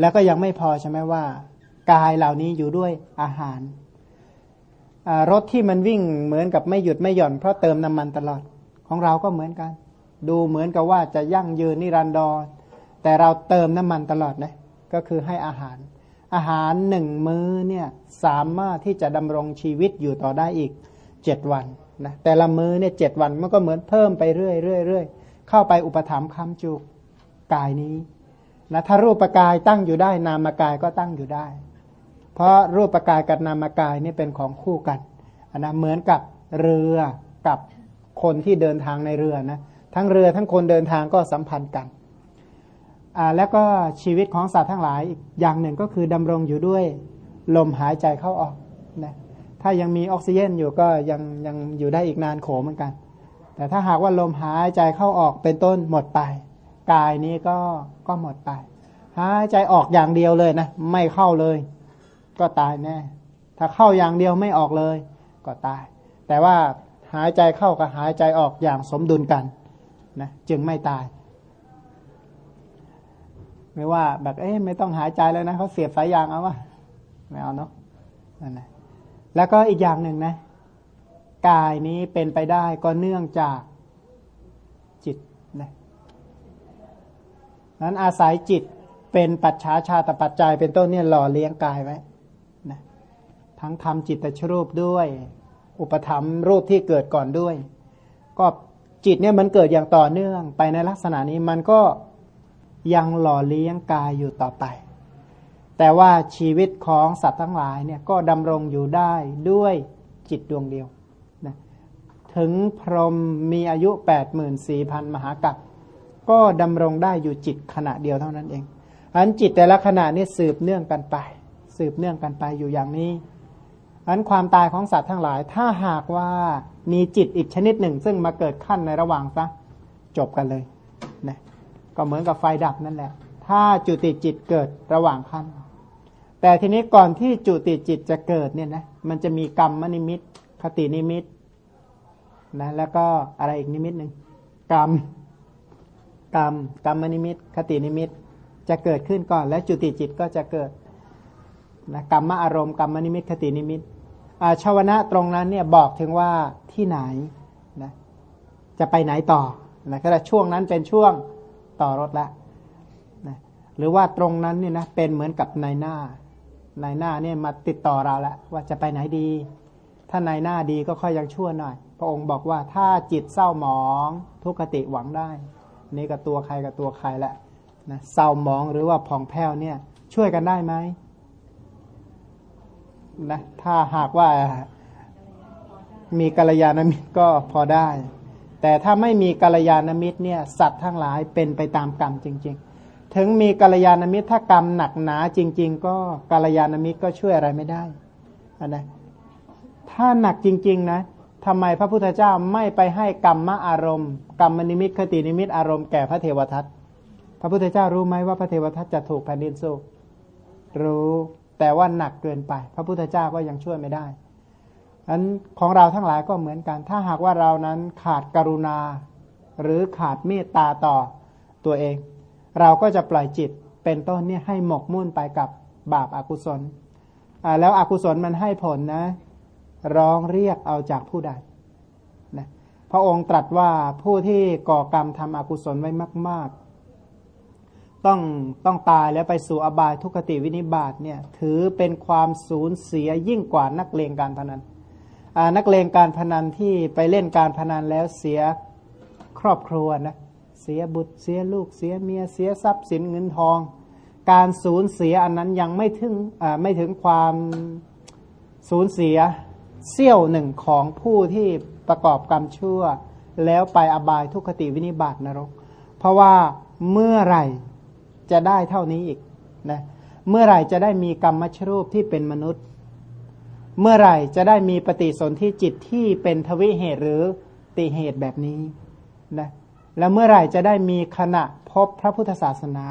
แล้วก็ยังไม่พอใช่ไหมว่า กายเหล่านี้อยู่ด้วยอาหาร รถที่มันวิ่งเหมือนกับไม่หยุดไม่หย่อน เพราะเติมน้ำมันตลอดของเราก็เหมือนกัน ดูเหมือนกับว่าจะยั่งยืนนิรันดร แต่เราเติมน้ำมันตลอดนะก็คือให้อาหาร อาหารหนึ่งมื้อเนี่ยสามารถที่จะดำรงชีวิตอยู่ต่อได้อีกเจ็ดวันนะแต่ละมื้อเนี่ยเจ็ดวันมันก็เหมือนเพิ่มไปเรื่อยเรื่อยเรื่อยเข้าไปอุปถัมภ์คำจุกกายนี้นะถ้ารูปกายตั้งอยู่ได้นามกายก็ตั้งอยู่ได้ เพราะรูปกายกับนามกายนี่เป็นของคู่กันนะเหมือนกับเรือกับคนที่เดินทางในเรือนะทั้งเรือทั้งคนเดินทางก็สัมพันธ์กันอ่าแล้วก็ชีวิตของสัตว์ทั้งหลายอีกอย่างหนึ่งก็คือดำรงอยู่ด้วยลมหายใจเข้าออกนะถ้ายังมีออกซิเจนอยู่ก็ยังยังอยู่ได้อีกนานโขเหมือนกัน แต่ถ้าหากว่าลมหายใจเข้าออกเป็นต้นหมดไป กายนี้ก็ก็หมดไป หายใจออกอย่างเดียวเลยนะ ไม่เข้าเลย ก็ตายแน่ ถ้าเข้าอย่างเดียวไม่ออกเลย ก็ตาย แต่ว่าหายใจเข้ากับหายใจออกอย่างสมดุลกันนะจึงไม่ตาย ไม่ว่าแบบเอ๊ะไม่ต้องหายใจแล้วนะเขาเสียบสายยางเอาวะไม่เอาเนาะนั่นแหละแล้วก็อีกอย่างหนึ่งนะ กายนี้เป็นไปได้ก็เนื่องจากจิตนะนั้นอาศัยจิตเป็นปัจฉาชาตปัจจัยเป็นต้นเนี่ยหล่อเลี้ยงกายไว้ ทั้งทำจิตตชรูปด้วย อุปธรรมรูปที่เกิดก่อนด้วย ก็จิตเนี่ยมันเกิดอย่างต่อเนื่องไปในลักษณะนี้มันก็ยังหล่อเลี้ยงกายอยู่ต่อไป แต่ว่าชีวิตของสัตว์ทั้งหลายเนี่ยก็ดำรงอยู่ได้ด้วยจิตดวงเดียวนะถึงพรหมมีอายุ 8 4 0 0 0 มหากัปก็ดำรงได้อยู่จิตขณะเดียวเท่านั้นเองอันจิตแต่ละขณะนี้สืบเนื่องกันไป สืบเนื่องกันไปอยู่อย่างนี้ อันความตายของสัตว์ทั้งหลาย ถ้าหากว่ามีจิตอีกชนิดหนึ่ง ซึ่งมาเกิดขั้นในระหว่างซะจบกันเลยนะก็เหมือนกับไฟดับนั่นแหละ ถ้าจุติจิตเกิดระหว่างนั้น แต่ทีนี้ก่อนที่จุติจิตจะเกิดเนี่ยนะมันจะมีกรรมนิมิต คตินิมิตนะแล้วก็อะไรอีกนิมิตหนึ่งกรรมกรรมกรรมนิมิต คตินิมิตจะเกิดขึ้นก่อน และจุติจิตก็จะเกิดนะกรรมอารมณ์กรรมนิมิต คตินิมิต ชวนะตรงนั้นเนี่ยบอกถึงว่าที่ไหนนะจะไปไหนต่อนะก็ช่วงนั้นเป็นช่วงต่อรถละนะหรือว่าตรงนั้นเนี่ยนะเป็นเหมือนกับนายหน้านายหน้าเนี่ยมาติดต่อเราแล้วว่าจะไปไหนดี ถ้านายหน้าดีก็ค่อยยังชั่วหน่อย พระองค์บอกว่าถ้าจิตเศร้าหมองทุกขติหวังได้ นี่กับตัวใครกับตัวใครแหละนะเศร้าหมองหรือว่าผ่องแผ้วเนี่ยช่วยกันได้ไหม นะถ้าหากว่ามีกัลยาณมิตรก็พอได้ แต่ถ้าไม่มีกัลยาณมิตรเนี่ยสัตว์ทั้งหลายเป็นไปตามกรรมจริง ๆ ถึงมีกัลยาณมิตรถ้ากรรมหนักหนาจริง ๆ ก็กัลยาณมิตรก็ช่วยอะไรไม่ได้นะถ้าหนักจริง ๆ นะทำไมพระพุทธเจ้าไม่ไปให้กรรมมอารมณ์ กรรมนิมิตคตินิมิตอารมณ์แก่พระเทวทัตพระพุทธเจ้ารู้ไหมว่าพระเทวทัตจะถูกแผ่นดินสู้รู้ แต่ว่าหนักเกินไป พระพุทธเจ้าก็ยังช่วยไม่ได้อันของเราทั้งหลายก็เหมือนกัน ถ้าหากว่าเรานั้นขาดกรุณา หรือขาดเมตตาต่อตัวเอง เราก็จะปล่อยจิตเป็นต้นนี่ให้หมกมุ่นไปกับบาปอากุศลแล้วอกุศลมันให้ผลนะ ร้องเรียกเอาจากผู้ใดนะพระองค์ตรัสว่าผู้ที่ก่อกรรมทำอกุศลไว้มาก ๆ ต้องต้องตายแล้วไปสู่อบายทุกขติวินิบาตเนี่ยถือเป็นความสูญเสียยิ่งกว่านักเลงการพนันนักเลงการพนันที่ไปเล่นการพนันแล้วเสียครอบครัวนะเสียบุตรเสียลูกเสียเมียเสียทรัพย์สินเงินทอง การสูญเสียอันนั้นยังไม่ถึงไม่ถึงความสูญเสียเสี้ยวหนึ่งของผู้ที่ประกอบกรรมชั่ว แล้วไปอบายทุกขติวินิบาตนรก เพราะว่าเมื่อไหร่ จะได้เท่านี้อีกนะเมื่อไหร่จะได้มีกรรมชรูปที่เป็นมนุษย์ เมื่อไหร่จะได้มีปฏิสนธิจิตที่เป็นทวิเหตุหรือติเหตุแบบนี้นะแล้วเมื่อไหร่จะได้มีขณะพบพระพุทธศาสนา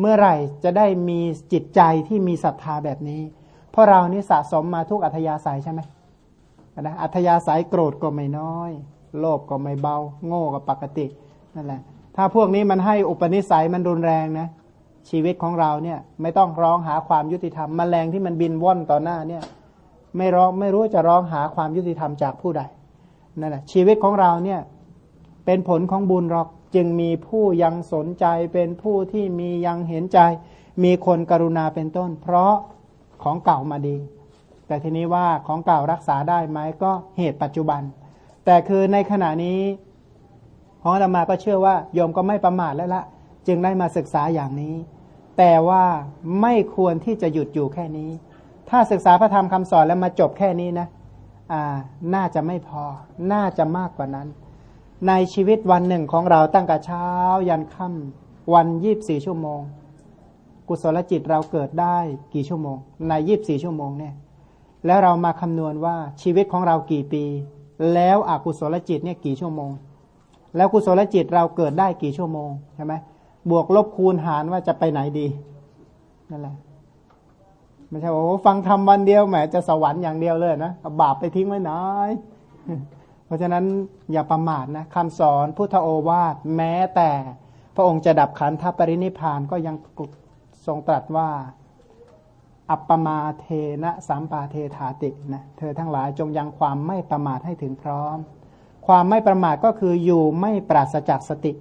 เมื่อไหร่จะได้มีจิตใจที่มีศรัทธาแบบนี้ เพราะเรานี่สะสมมาทุกอัธยาศัยใช่ไหมนะอัธยาศัยโกรธก็ไม่น้อย โลภก็ไม่เบา โง่ก็ปกตินั่นแหละ ถ้าพวกนี้มันให้อุปนิสัยมันรุนแรงนะ ชีวิตของเราเนี่ย ไม่ต้องร้องหาความยุติธรรมมแมลงที่มันบินว่อนต่อหน้าเนี่ย ไม่ร้องไม่รู้จะร้องหาความยุติธรรมจากผู้ใดนั่นแหละชีวิตของเราเนี่ย เป็นผลของบุญหรอกจึงมีผู้ยังสนใจเป็นผู้ที่มียังเห็นใจ มีคนกรุณาเป็นต้น เพราะของเก่ามาดี แต่ทีนี้ว่าของเก่ารักษาได้ไหมก็เหตุปัจจุบัน แต่คือในขณะนี้ ของธรรมาก็เชื่อว่าโยมก็ไม่ประมาทแล้วละจึงได้มาศึกษาอย่างนี้ แต่ว่าไม่ควรที่จะหยุดอยู่แค่นี้ ถ้าศึกษาพระธรรมคำสอนแล้วมาจบแค่นี้นะอ่าน่าจะไม่พอ น่าจะมากกว่านั้น ในชีวิตวันหนึ่งของเราตั้งแต่เช้า ยันค่ำวันยีบสี่ชั่วโมง กุศลจิตเราเกิดได้กี่ชั่วโมง ในยีบสี่ชั่วโมงเนี่ยแล้วเรามาคำนวณว่าชีวิตของเรากี่ปี แล้วอกุศลจิตเนี่ยกี่ชั่วโมง แล้วกุศลจิตเราเกิดได้กี่ชั่วโมงใช่ไหมบวกลบคูณหารว่าจะไปไหนดีนั่นแหละไม่ใช่ว่าฟังทำวันเดียวแหมจะสวรรค์อย่างเดียวเลยนะบาปไปทิ้งไว้น้อยเพราะฉะนั้นอย่าประมาทนะคำสอนพุทธโอวาทแม้แต่พระองค์จะดับขันธปรินิพานก็ยังทรงตรัสว่า อัปปมาเทนะสัมปาเทถาตินะเธอทั้งหลายจงยังความไม่ประมาทให้ถึงพร้อม ความไม่ประมาทก็คืออยู่ไม่ปราศจากสติ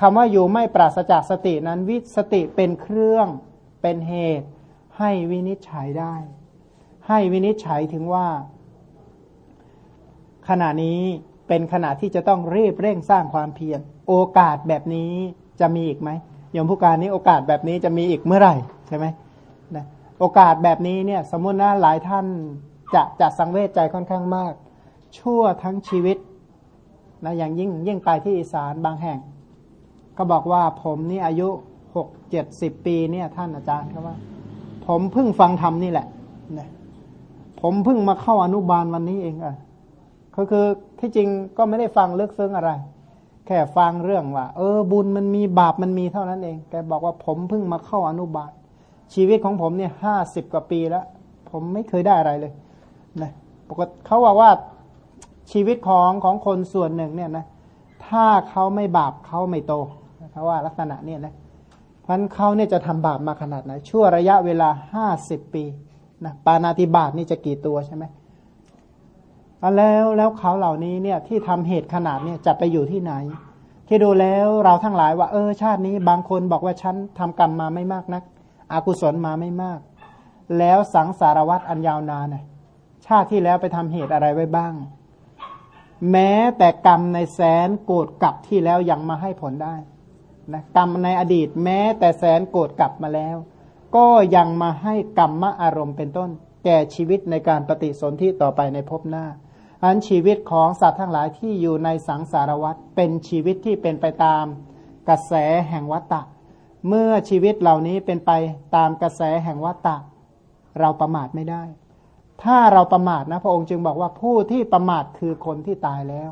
คำว่าอยู่ไม่ปราศจากสตินั้นวิสติเป็นเครื่องเป็นเหตุ ให้วินิจฉัยได้ ให้วินิจฉัยถึงว่า ขณะนี้เป็นขณะที่จะต้องรีบเร่งสร้างความเพียรโอกาสแบบนี้จะมีอีกไหมยมผู้การนี้โอกาสแบบนี้จะมีอีกเมื่อไหร่ใช่ไหมนะโอกาสแบบนี้เนี่ย สมมตินะหลายท่านจะจะสังเวชใจค่อนข้างมาก ชั่วทั้งชีวิตนะอย่างยิ่งยิ่งไปที่อีสานบางแห่ง ก็บอกว่าผมนี่อายุหกเจ็ดสิบปีเนี่ยท่านอาจารย์เขาว่า ผมเพิ่งฟังธรรมนี่แหละนะผมเพิ่งมาเข้าอนุบาลวันนี้เองอะก็คือที่จริงก็ไม่ได้ฟังลึกซึ้งอะไร แค่ฟังเรื่องว่า เออ บุญมันมีบาปมันมีเท่านั้นเองแกบอกว่าผมเพิ่งมาเข้าอนุบาล ชีวิตของผมเนี่ยห้าสิบกว่าปีแล้ว ผมไม่เคยได้อะไรเลยนะปกติเขาบอกว่า ชีวิตของของคนส่วนหนึ่งเนี่ยนะถ้าเขาไม่บาปเขาไม่โตเขาว่าลักษณะเนี่ยนะพันเขาเนี่ยจะทำบาปมาขนาดไหนชั่วระยะเวลาห้าสิบปีนะปานาติบาตนี่จะกี่ตัวใช่ไหมแล้วแล้วเขาเหล่านี้เนี่ยที่ทำเหตุขนาดเนี่ยจะไปอยู่ที่ไหน ที่ดูแล้วเราทั้งหลายว่า เออ ชาตินี้บางคนบอกว่าฉันทำกรรมมาไม่มากนักอากุศลมาไม่มาก แล้วสังสารวัตรอันยาวนานน่ยชาติที่แล้วไปทำเหตุอะไรไว้บ้าง แม้แต่กรรมในแสนโกรธกลับที่แล้วยังมาให้ผลได้นะกรรมในอดีตแม้แต่แสนโกรธกลับมาแล้ว ก็ยังมาให้กรรมอารมณ์เป็นต้น แก่ชีวิตในการปฏิสนธิต่อไปในภพหน้าอันชีวิตของสัตว์ทั้งหลายที่อยู่ในสังสารวัฏเป็นชีวิตที่เป็นไปตามกระแสแห่งวัตตะ เมื่อชีวิตเหล่านี้เป็นไปตามกระแสแห่งวัตตะ เราประมาทไม่ได้ ถ้าเราประมาทนะพระองค์จึงบอกว่าผู้ที่ประมาทคือคนที่ตายแล้ว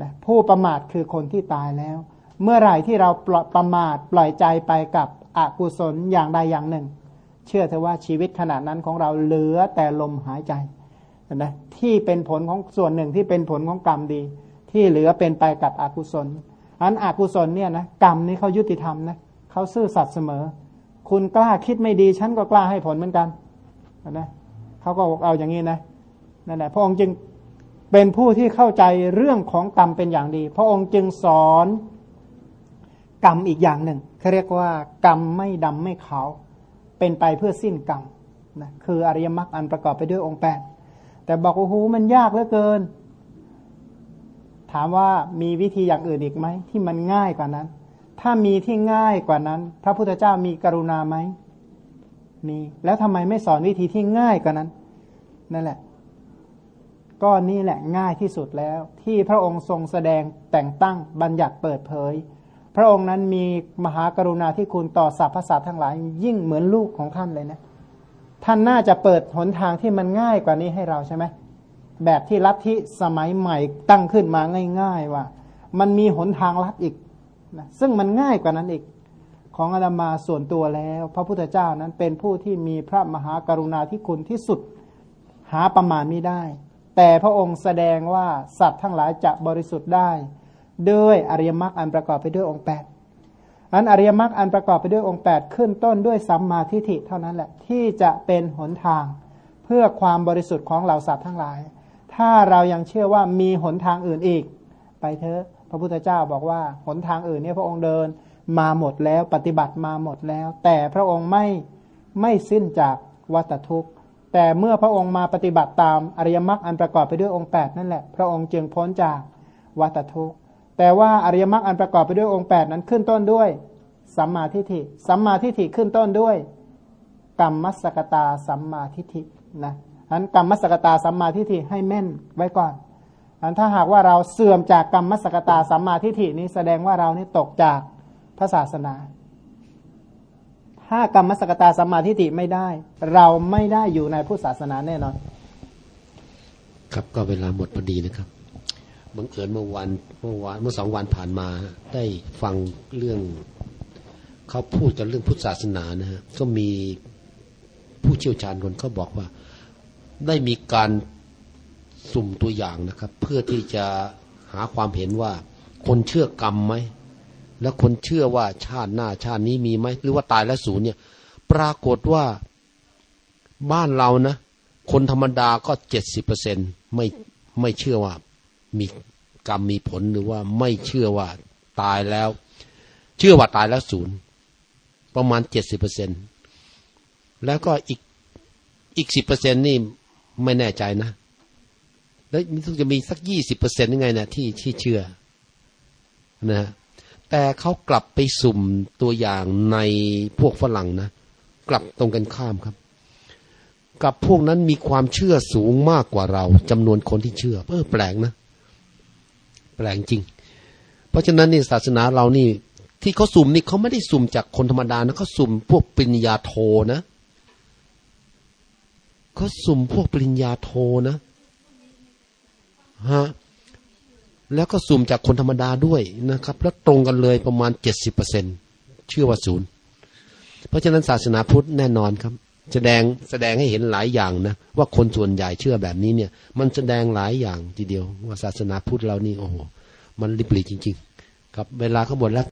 นะผู้ประมาทคือคนที่ตายแล้ว เมื่อไหร่ที่เราปล่อยประมาทปล่อยใจไปกับอกุศลอย่างใดอย่างหนึ่ง เชื่อเถอะว่าชีวิตขนาดนั้นของเราเหลือแต่ลมหายใจนะที่เป็นผลของส่วนหนึ่งที่เป็นผลของกรรมดี ที่เหลือเป็นไปกับอกุศลอันอกุศลเนี่ยนะกรรมนี้เขายุติธรรมนะเขาซื่อสัตย์เสมอ คุณกล้าคิดไม่ดีฉันก็กล้าให้ผลเหมือนกันนะ เขาก็เอาอย่างนี้นะนั่นแหละพระองค์จึงเป็นผู้ที่เข้าใจเรื่องของกรรมเป็นอย่างดี พระองค์จึงสอนกรรมอีกอย่างหนึ่งเขาเรียกว่ากรรมไม่ดำไม่ขาวเป็นไปเพื่อสิ้นกรรมนะคืออริยมรรคอันประกอบไปด้วยองค์แปดแต่บอกโอ้โหมันยากเหลือเกิน ถามว่ามีวิธีอย่างอื่นอีกไหมที่มันง่ายกว่านั้น ถ้ามีที่ง่ายกว่านั้น พระพุทธเจ้ามีกรุณาไหม มีแล้วทำไมไม่สอนวิธีที่ง่ายกว่านั้น นั่นแหละ ก็นี่แหละง่ายที่สุดแล้ว ที่พระองค์ทรงแสดงแต่งตั้งบัญญัติเปิดเผย พระองค์นั้นมีมหากรุณาที่คุณต่อสรรพสัตว์ทั้งหลาย ยิ่งเหมือนลูกของท่านเลยนะท่านน่าจะเปิดหนทางที่มันง่ายกว่านี้ให้เราใช่ไหมแบบที่ลัทธิสมัยใหม่ตั้งขึ้นมาง่าย ๆ ว่า มันมีหนทางลัดอีกนะซึ่งมันง่ายกว่านั้นอีก ของอาตมาส่วนตัวแล้ว พระพุทธเจ้านั้นเป็นผู้ที่มีพระมหากรุณาธิคุณที่สุดหาประมาณไม่ได้ แต่พระองค์แสดงว่าสัตว์ทั้งหลายจะบริสุทธิ์ได้ ด้วยอริยมรรคอันประกอบไปด้วยองค์แปดอันอริยมรรคอันประกอบไปด้วยองค์แปดขึ้นต้นด้วยสัมมาทิฏฐิเท่านั้นแหละที่จะเป็นหนทาง เพื่อความบริสุทธิ์ของเหล่าสัตว์ทั้งหลาย ถ้าเรายังเชื่อว่ามีหนทางอื่นอีก ไปเถอะพระพุทธเจ้าบอกว่าหนทางอื่นเนี่ยพระองค์เดิน มาหมดแล้วปฏิบัติมาหมดแล้ว แต่พระองค์ไม่ไม่สิ้นจากวัตทุกข์ แต่เมื่อพระองค์มาปฏิบัติตามอริยมรรคอันประกอบไปด้วยองค์ 8 นั่นแหละ พระองค์จึงพ้นจากวัตทุกข์ แต่ว่าอริยมรรคอันประกอบไปด้วยองค์ 8 นั้นขึ้นต้นด้วยสัมมาทิฏฐิสัมมาทิฏฐิขึ้นต้นด้วย กรรมมัสกตาสัมมาทิฏฐินะอันกรรมมัสกตาสัมมาทิฏฐิให้แม่นไว้ก่อนอันถ้าหากว่าเราเสื่อมจากกรรมมัสกตาสัมมาทิฏฐินี้แสดงว่าเรานี่ตกจาก พระศาสนา ถ้ากรรมสกตาสัมมาทิฏฐิไม่ได้ เราไม่ได้อยู่ในพุทธศาสนาแน่นอน ครับก็เวลาหมดพอดีนะครับบังเอิญเมื่อวันเมื่อวานเมื่อสองวันผ่านมา ได้ฟังเรื่องเขาพูดกันเรื่องพุทธศาสนานะฮะก็มีผู้เชี่ยวชาญคนเขาบอกว่า ได้มีการสุ่มตัวอย่างนะครับ เพื่อที่จะหาความเห็นว่าคนเชื่อกรรมไหม แล้วคนเชื่อว่าชาติหน้าชาตินี้มีไหมหรือว่าตายแล้วศูนย์เนี่ย ปรากฏว่าบ้านเรานะ คนธรรมดาก็เจ็ดสิบเปอร์เซ็นไม่ไม่เชื่อว่า มีกรรมมีผลหรือว่าไม่เชื่อว่าตายแล้ว เชื่อว่าตายแล้วศูนย์ประมาณเจ็ดสิบเปอร์เซ็นแล้วก็อีกอีกสิบเปอร์เซ็นนี่ไม่แน่ใจนะ แล้วมันจะมีสักยี่สิบเปอร์เซ็นยังไงนะที่ที่เชื่อนะ แต่เขากลับไปสุ่มตัวอย่างในพวกฝรั่งนะกลับตรงกันข้ามครับ กับพวกนั้นมีความเชื่อสูงมากกว่าเราจำนวนคนที่เชื่อเออแปลกนะ แปลกจริง เพราะฉะนั้นนี่ศาสนาเรานี่ ที่เขาสุ่มนี่เขาไม่ได้สุ่มจากคนธรรมดานะเขาสุ่มพวกปริญญาโทนะเขาสุ่มพวกปริญญาโทนะฮะ แล้วก็สุ่มจากคนธรรมดาด้วยนะครับ แล้วตรงกันเลยประมาณเจ็ดสิบเปอร์เซ็นเชื่อว่าศูนย์เพราะฉะนั้นศาสนาพุทธแน่นอนครับ แสดงแสดงให้เห็นหลายอย่างนะว่าคนส่วนใหญ่เชื่อแบบนี้เนี่ย มันแสดงหลายอย่างทีเดียว ว่าศาสนาพุทธเรานี่โอ้โหมันริบหรี่จริง ๆ ครับ เวลาเขาหมดแล้ว